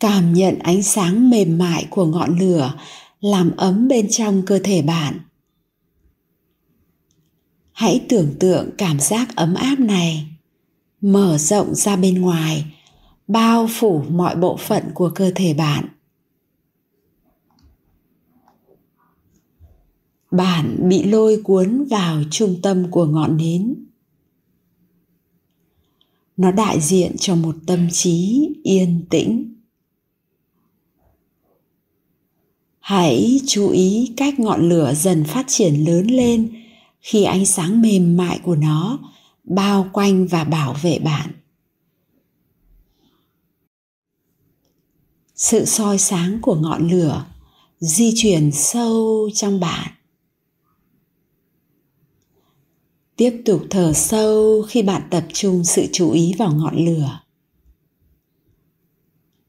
Cảm nhận ánh sáng mềm mại của ngọn lửa làm ấm bên trong cơ thể bạn. Hãy tưởng tượng cảm giác ấm áp này mở rộng ra bên ngoài, bao phủ mọi bộ phận của cơ thể bạn. Bạn bị lôi cuốn vào trung tâm của ngọn nến. Nó đại diện cho một tâm trí yên tĩnh. Hãy chú ý cách ngọn lửa dần phát triển lớn lên khi ánh sáng mềm mại của nó bao quanh và bảo vệ bạn. Sự soi sáng của ngọn lửa di chuyển sâu trong bạn. Tiếp tục thở sâu khi bạn tập trung sự chú ý vào ngọn lửa.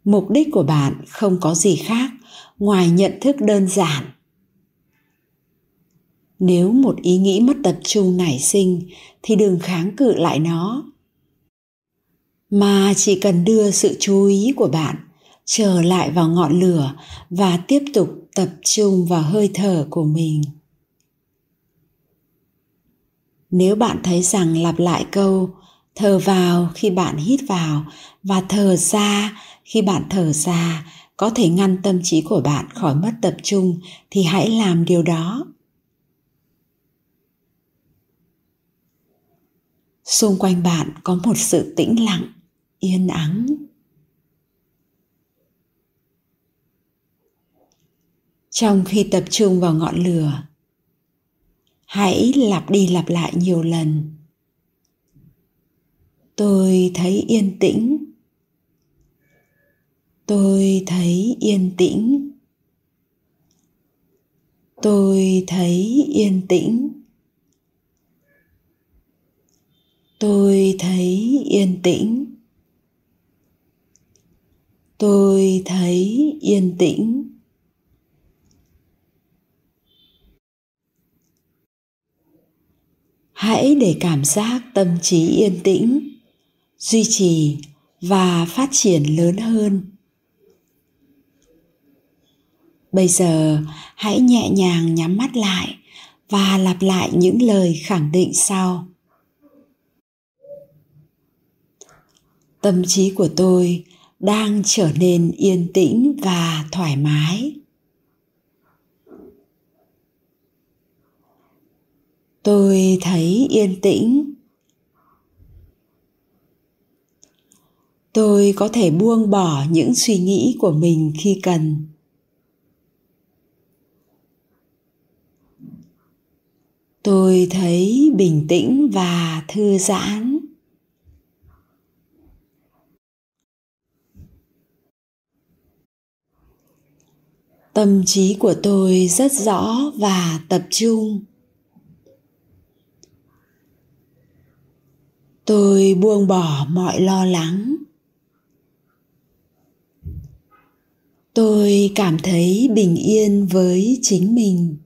Mục đích của bạn không có gì khác ngoài nhận thức đơn giản. Nếu một ý nghĩ mất tập trung nảy sinh, thì đừng kháng cự lại nó. Mà chỉ cần đưa sự chú ý của bạn trở lại vào ngọn lửa và tiếp tục tập trung vào hơi thở của mình nếu bạn thấy rằng lặp lại câu thở vào khi bạn hít vào và thở ra khi bạn thở ra có thể ngăn tâm trí của bạn khỏi mất tập trung, thì hãy làm điều đó. Xung quanh bạn có một sự tĩnh lặng, yên ắng. Trong khi tập trung vào ngọn lửa hãy lặp đi lặp lại nhiều lần. Tôi thấy yên tĩnh. Tôi thấy yên tĩnh. Tôi thấy yên tĩnh. Tôi thấy yên tĩnh. Tôi thấy yên tĩnh. Hãy để cảm giác tâm trí yên tĩnh, duy trì và phát triển lớn hơn. Bây giờ, hãy nhẹ nhàng nhắm mắt lại và lặp lại những lời khẳng định sau. Tâm trí của tôi đang trở nên yên tĩnh và thoải mái. Tôi thấy yên tĩnh. Tôi có thể buông bỏ những suy nghĩ của mình khi cần. Tôi thấy bình tĩnh và thư giãn. Tâm trí của tôi rất rõ và tập trung. Tôi buông bỏ mọi lo lắng. Tôi cảm thấy bình yên với chính mình.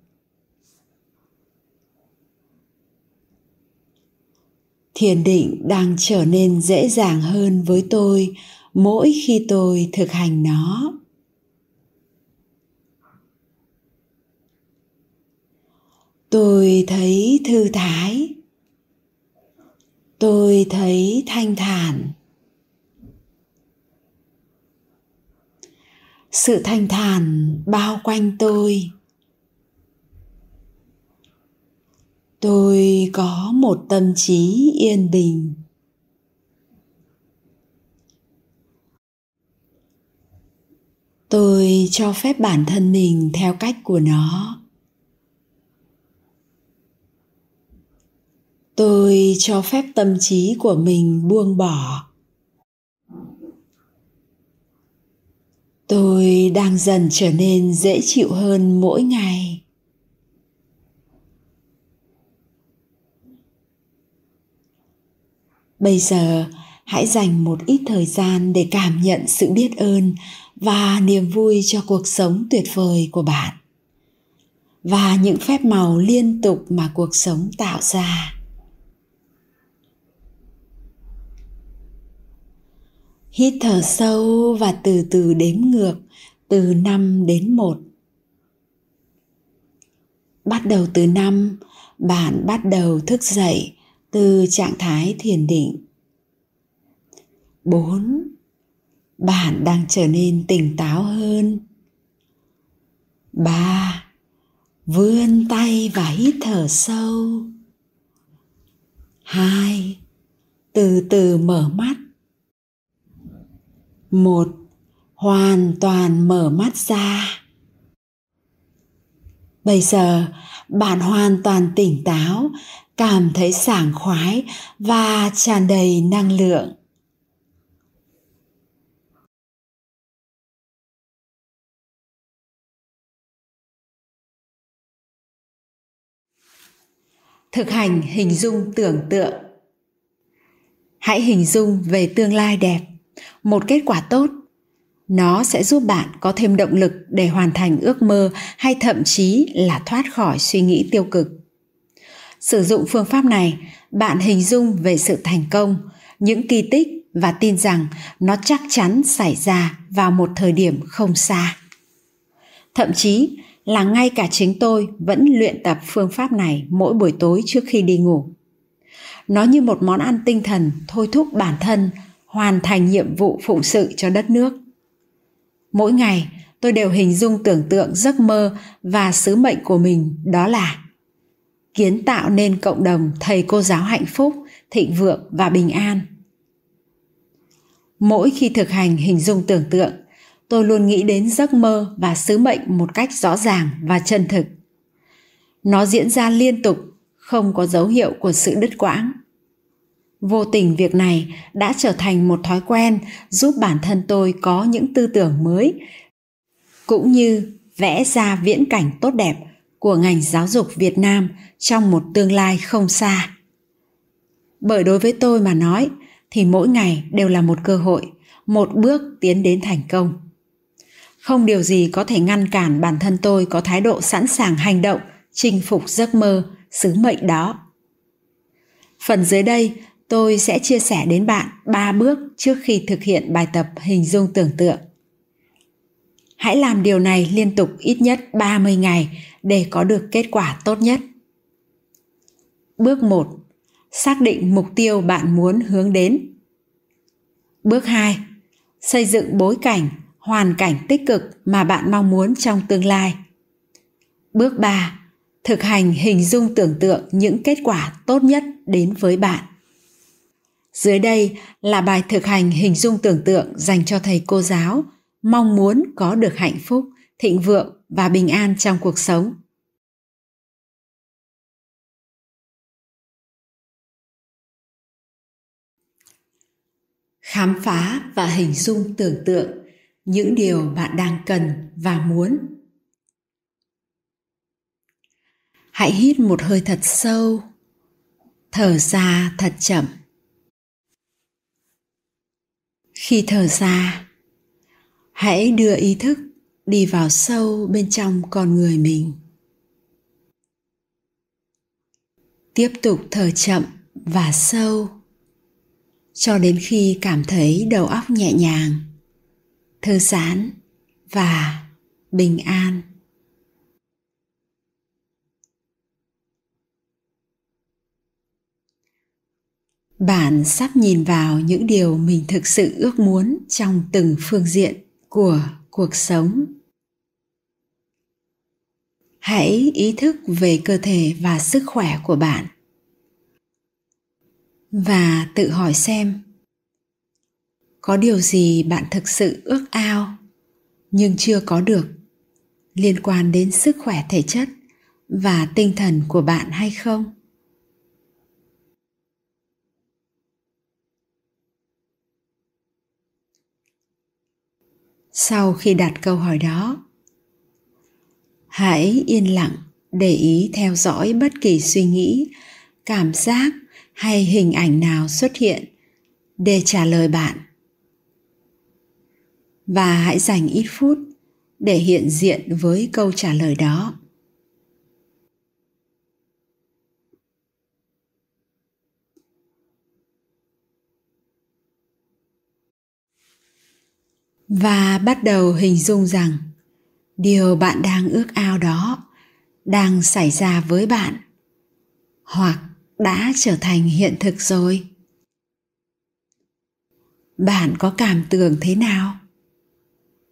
Thiền định đang trở nên dễ dàng hơn với tôi mỗi khi tôi thực hành nó. Tôi thấy thư thái tôi thấy thanh thản. Sự thanh thản bao quanh tôi. Tôi có một tâm trí yên bình. Tôi cho phép bản thân mình theo cách của nó. Tôi cho phép tâm trí của mình buông bỏ. Tôi đang dần trở nên dễ chịu hơn mỗi ngày. Bây giờ, hãy dành một ít thời gian để cảm nhận sự biết ơn và niềm vui cho cuộc sống tuyệt vời của bạn và những phép màu liên tục mà cuộc sống tạo ra. Hít thở sâu và từ từ đếm ngược từ 5 đến 1. Bắt đầu từ 5, bạn bắt đầu thức dậy từ trạng thái thiền định. 4. Bạn đang trở nên tỉnh táo hơn. 3. Vươn tay và hít thở sâu. 2. Từ từ mở mắt một, hoàn toàn mở mắt ra. Bây giờ, bạn hoàn toàn tỉnh táo, cảm thấy sảng khoái và tràn đầy năng lượng. Thực hành hình dung tưởng tượng. Hãy hình dung về tương lai đẹp một kết quả tốt. Nó sẽ giúp bạn có thêm động lực để hoàn thành ước mơ hay thậm chí là thoát khỏi suy nghĩ tiêu cực. Sử dụng phương pháp này, bạn hình dung về sự thành công, những kỳ tích và tin rằng nó chắc chắn xảy ra vào một thời điểm không xa. Thậm chí là ngay cả chính tôi vẫn luyện tập phương pháp này mỗi buổi tối trước khi đi ngủ. Nó như một món ăn tinh thần thôi thúc bản thân hoàn thành nhiệm vụ phụng sự cho đất nước. Mỗi ngày, tôi đều hình dung tưởng tượng giấc mơ và sứ mệnh của mình, đó là kiến tạo nên cộng đồng thầy cô giáo hạnh phúc, thịnh vượng và bình an. Mỗi khi thực hành hình dung tưởng tượng, tôi luôn nghĩ đến giấc mơ và sứ mệnh một cách rõ ràng và chân thực. Nó diễn ra liên tục, không có dấu hiệu của sự đứt quãng vô tình việc này đã trở thành một thói quen giúp bản thân tôi có những tư tưởng mới, cũng như vẽ ra viễn cảnh tốt đẹp của ngành giáo dục việt nam trong một tương lai không xa. Bởi đối với tôi mà nói, thì mỗi ngày đều là một cơ hội, một bước tiến đến thành công. Không điều gì có thể ngăn cản bản thân tôi có thái độ sẵn sàng hành động, chinh phục giấc mơ, sứ mệnh đó. Phần dưới đây tôi sẽ chia sẻ đến bạn 3 bước trước khi thực hiện bài tập hình dung tưởng tượng. Hãy làm điều này liên tục ít nhất 30 ngày để có được kết quả tốt nhất. Bước 1. Xác định mục tiêu bạn muốn hướng đến. Bước 2. Xây dựng bối cảnh, hoàn cảnh tích cực mà bạn mong muốn trong tương lai. Bước 3. Thực hành hình dung tưởng tượng những kết quả tốt nhất đến với bạn. Dưới đây là bài thực hành hình dung tưởng tượng dành cho thầy cô giáo, mong muốn có được hạnh phúc, thịnh vượng và bình an trong cuộc sống. Khám phá và hình dung tưởng tượng những điều bạn đang cần và muốn. Hãy hít một hơi thật sâu, thở ra thật chậm khi thở ra, hãy đưa ý thức đi vào sâu bên trong con người mình. Tiếp tục thở chậm và sâu, cho đến khi cảm thấy đầu óc nhẹ nhàng, thư giãn và bình an. Bạn sắp nhìn vào những điều mình thực sự ước muốn trong từng phương diện của cuộc sống. Hãy ý thức về cơ thể và sức khỏe của bạn. Và tự hỏi xem, có điều gì bạn thực sự ước ao nhưng chưa có được liên quan đến sức khỏe thể chất và tinh thần của bạn hay không? Sau khi đặt câu hỏi đó, hãy yên lặng để ý theo dõi bất kỳ suy nghĩ, cảm giác hay hình ảnh nào xuất hiện để trả lời bạn. Và hãy dành ít phút để hiện diện với câu trả lời đó. Và bắt đầu hình dung rằng điều bạn đang ước ao đó đang xảy ra với bạn hoặc đã trở thành hiện thực rồi. Bạn có cảm tưởng thế nào?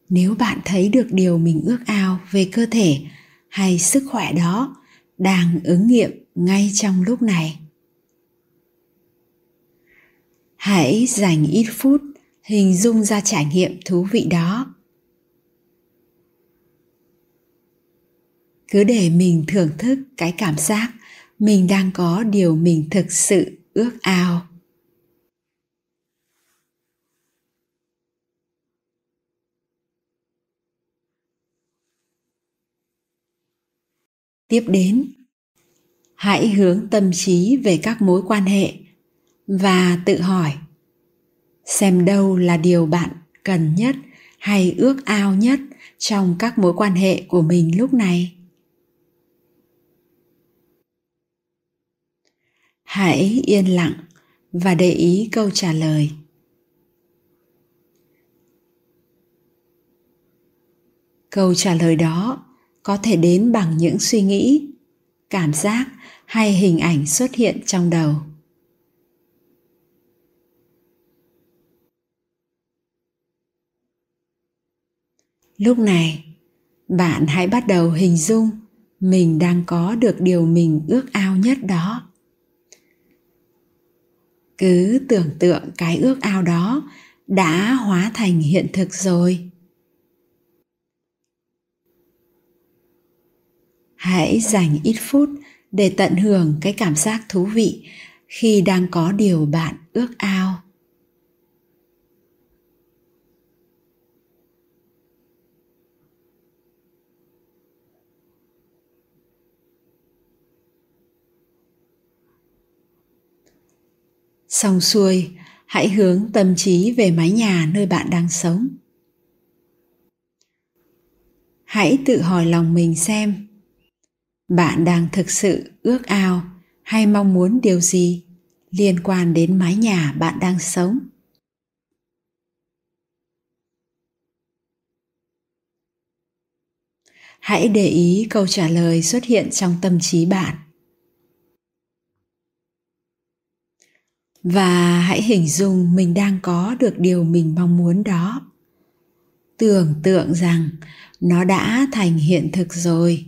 Nếu bạn thấy được điều mình ước ao về cơ thể hay sức khỏe đó đang ứng nghiệm ngay trong lúc này. Hãy dành ít phút hình dung ra trải nghiệm thú vị đó. Cứ để mình thưởng thức cái cảm giác mình đang có điều mình thực sự ước ao. Tiếp đến, hãy hướng tâm trí về các mối quan hệ và tự hỏi xem đâu là điều bạn cần nhất hay ước ao nhất trong các mối quan hệ của mình lúc này. Hãy yên lặng và để ý câu trả lời. Câu trả lời đó có thể đến bằng những suy nghĩ, cảm giác hay hình ảnh xuất hiện trong đầu. Lúc này, bạn hãy bắt đầu hình dung mình đang có được điều mình ước ao nhất đó. Cứ tưởng tượng cái ước ao đó đã hóa thành hiện thực rồi. Hãy dành ít phút để tận hưởng cái cảm giác thú vị khi đang có điều bạn ước ao. Xong xuôi, hãy hướng tâm trí về mái nhà nơi bạn đang sống. Hãy tự hỏi lòng mình xem, bạn đang thực sự ước ao hay mong muốn điều gì liên quan đến mái nhà bạn đang sống? Hãy để ý câu trả lời xuất hiện trong tâm trí bạn. Và hãy hình dung mình đang có được điều mình mong muốn đó. Tưởng tượng rằng nó đã thành hiện thực rồi.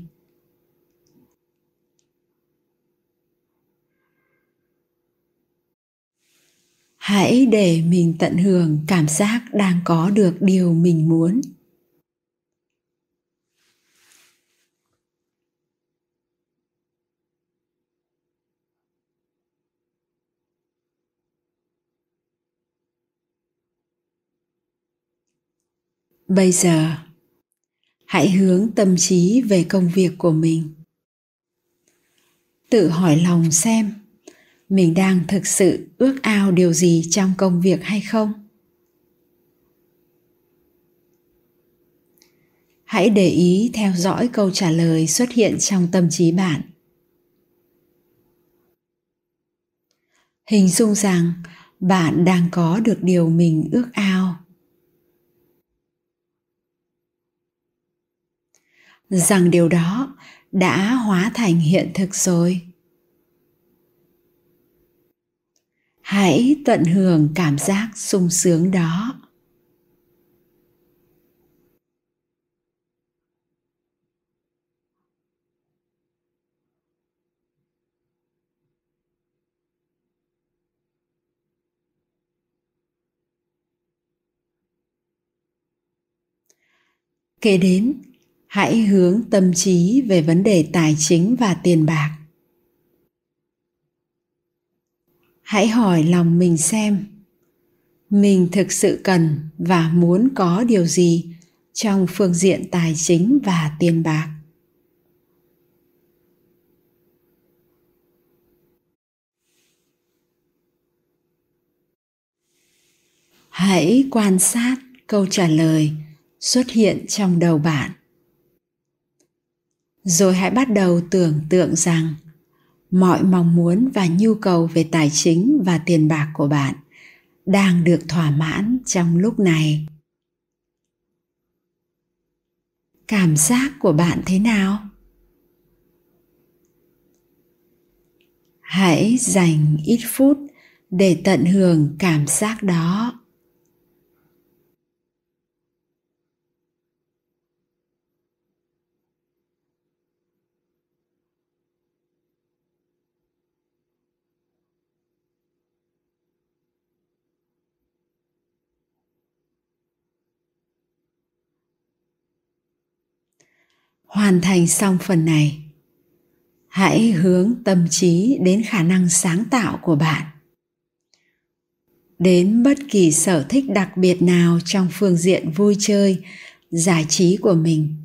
Hãy để mình tận hưởng cảm giác đang có được điều mình muốn. Bây giờ, hãy hướng tâm trí về công việc của mình. Tự hỏi lòng xem, mình đang thực sự ước ao điều gì trong công việc hay không? Hãy để ý theo dõi câu trả lời xuất hiện trong tâm trí bạn. Hình dung rằng bạn đang có được điều mình ước ao rằng điều đó đã hóa thành hiện thực rồi. Hãy tận hưởng cảm giác sung sướng đó. Kế đến hãy hướng tâm trí về vấn đề tài chính và tiền bạc. Hãy hỏi lòng mình xem, mình thực sự cần và muốn có điều gì trong phương diện tài chính và tiền bạc. Hãy quan sát câu trả lời xuất hiện trong đầu bạn rồi hãy bắt đầu tưởng tượng rằng mọi mong muốn và nhu cầu về tài chính và tiền bạc của bạn đang được thỏa mãn trong lúc này. Cảm giác của bạn thế nào? Hãy dành ít phút để tận hưởng cảm giác đó. Hoàn thành xong phần này. Hãy hướng tâm trí đến khả năng sáng tạo của bạn. Đến bất kỳ sở thích đặc biệt nào trong phương diện vui chơi, giải trí của mình.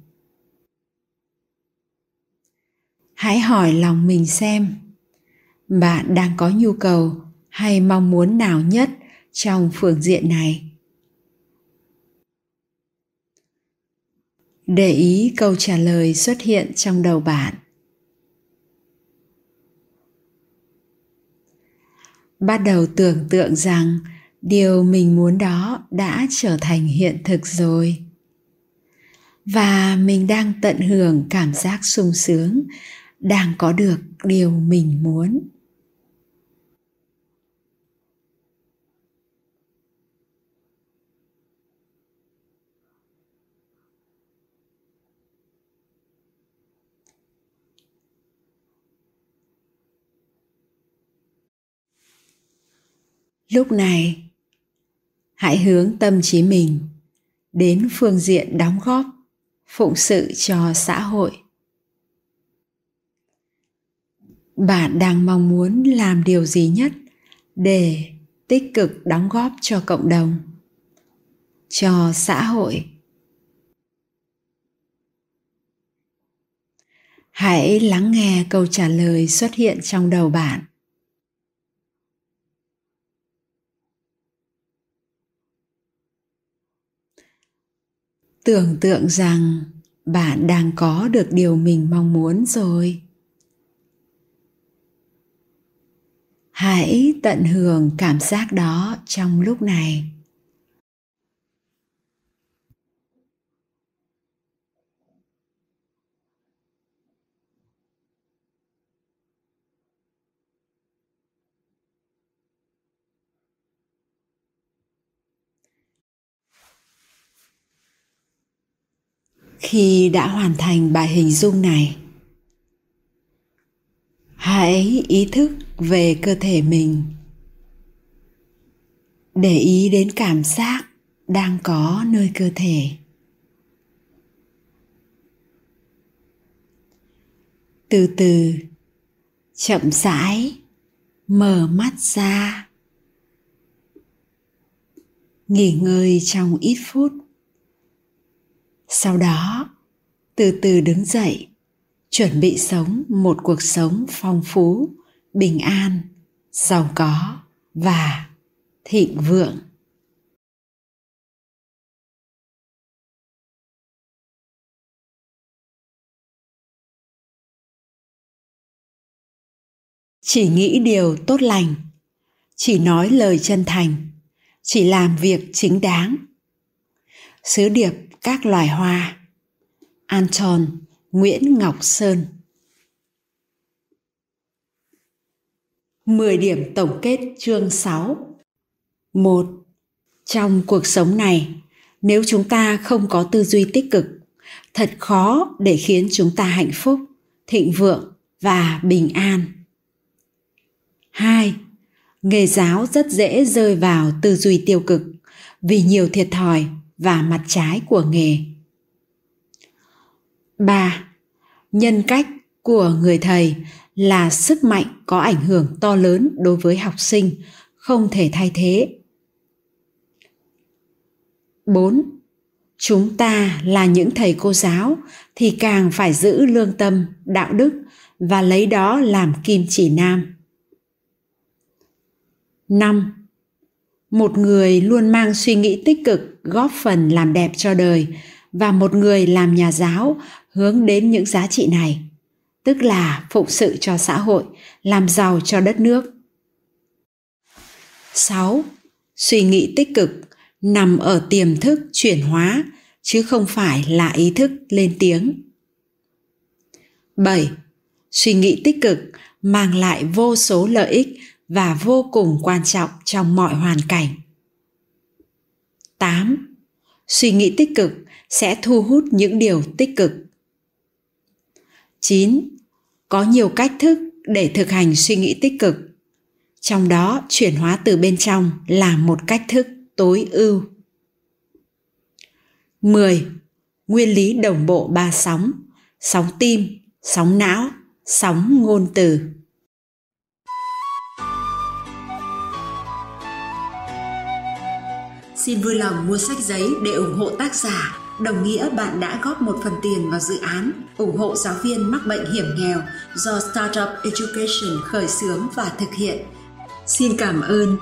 Hãy hỏi lòng mình xem, bạn đang có nhu cầu hay mong muốn nào nhất trong phương diện này? Để ý câu trả lời xuất hiện trong đầu bạn. Bắt đầu tưởng tượng rằng điều mình muốn đó đã trở thành hiện thực rồi. Và mình đang tận hưởng cảm giác sung sướng, đang có được điều mình muốn. Lúc này, hãy hướng tâm trí mình đến phương diện đóng góp, phụng sự cho xã hội. Bạn đang mong muốn làm điều gì nhất để tích cực đóng góp cho cộng đồng, cho xã hội? Hãy lắng nghe câu trả lời xuất hiện trong đầu bạn. Tưởng tượng rằng bạn đang có được điều mình mong muốn rồi. Hãy tận hưởng cảm giác đó trong lúc này. Khi đã hoàn thành bài hình dung này. Hãy ý thức về cơ thể mình. Để ý đến cảm giác đang có nơi cơ thể. Từ từ, chậm rãi, mở mắt ra. Nghỉ ngơi trong ít phút sau đó, từ từ đứng dậy, chuẩn bị sống một cuộc sống phong phú, bình an, giàu có và thịnh vượng. Chỉ nghĩ điều tốt lành, chỉ nói lời chân thành, chỉ làm việc chính đáng. Sứ điệp các loài hoa anton nguyễn ngọc sơn 10 điểm tổng kết chương 6 1. Trong cuộc sống này, nếu chúng ta không có tư duy tích cực, thật khó để khiến chúng ta hạnh phúc, thịnh vượng và bình an. 2. Nghề giáo rất dễ rơi vào tư duy tiêu cực vì nhiều thiệt thòi và mặt trái của nghề. 3. Nhân cách của người thầy là sức mạnh có ảnh hưởng to lớn đối với học sinh, không thể thay thế. 4. Chúng ta là những thầy cô giáo thì càng phải giữ lương tâm, đạo đức và lấy đó làm kim chỉ nam. 5. Một người luôn mang suy nghĩ tích cực góp phần làm đẹp cho đời và một người làm nhà giáo hướng đến những giá trị này tức là phụng sự cho xã hội, làm giàu cho đất nước. 6. Suy nghĩ tích cực nằm ở tiềm thức chuyển hóa chứ không phải là ý thức lên tiếng. 7. Suy nghĩ tích cực mang lại vô số lợi ích và vô cùng quan trọng trong mọi hoàn cảnh. 8. Suy nghĩ tích cực sẽ thu hút những điều tích cực. 9 có nhiều cách thức để thực hành suy nghĩ tích cực trong đó chuyển hóa từ bên trong là một cách thức tối ưu 10. Nguyên lý đồng bộ ba sóng, sóng tim, sóng não, sóng ngôn từ. Xin vui lòng mua sách giấy để ủng hộ tác giả. Đồng nghĩa bạn đã góp một phần tiền vào dự án. Ủng hộ giáo viên mắc bệnh hiểm nghèo do Startup Education khởi xướng và thực hiện. Xin cảm ơn.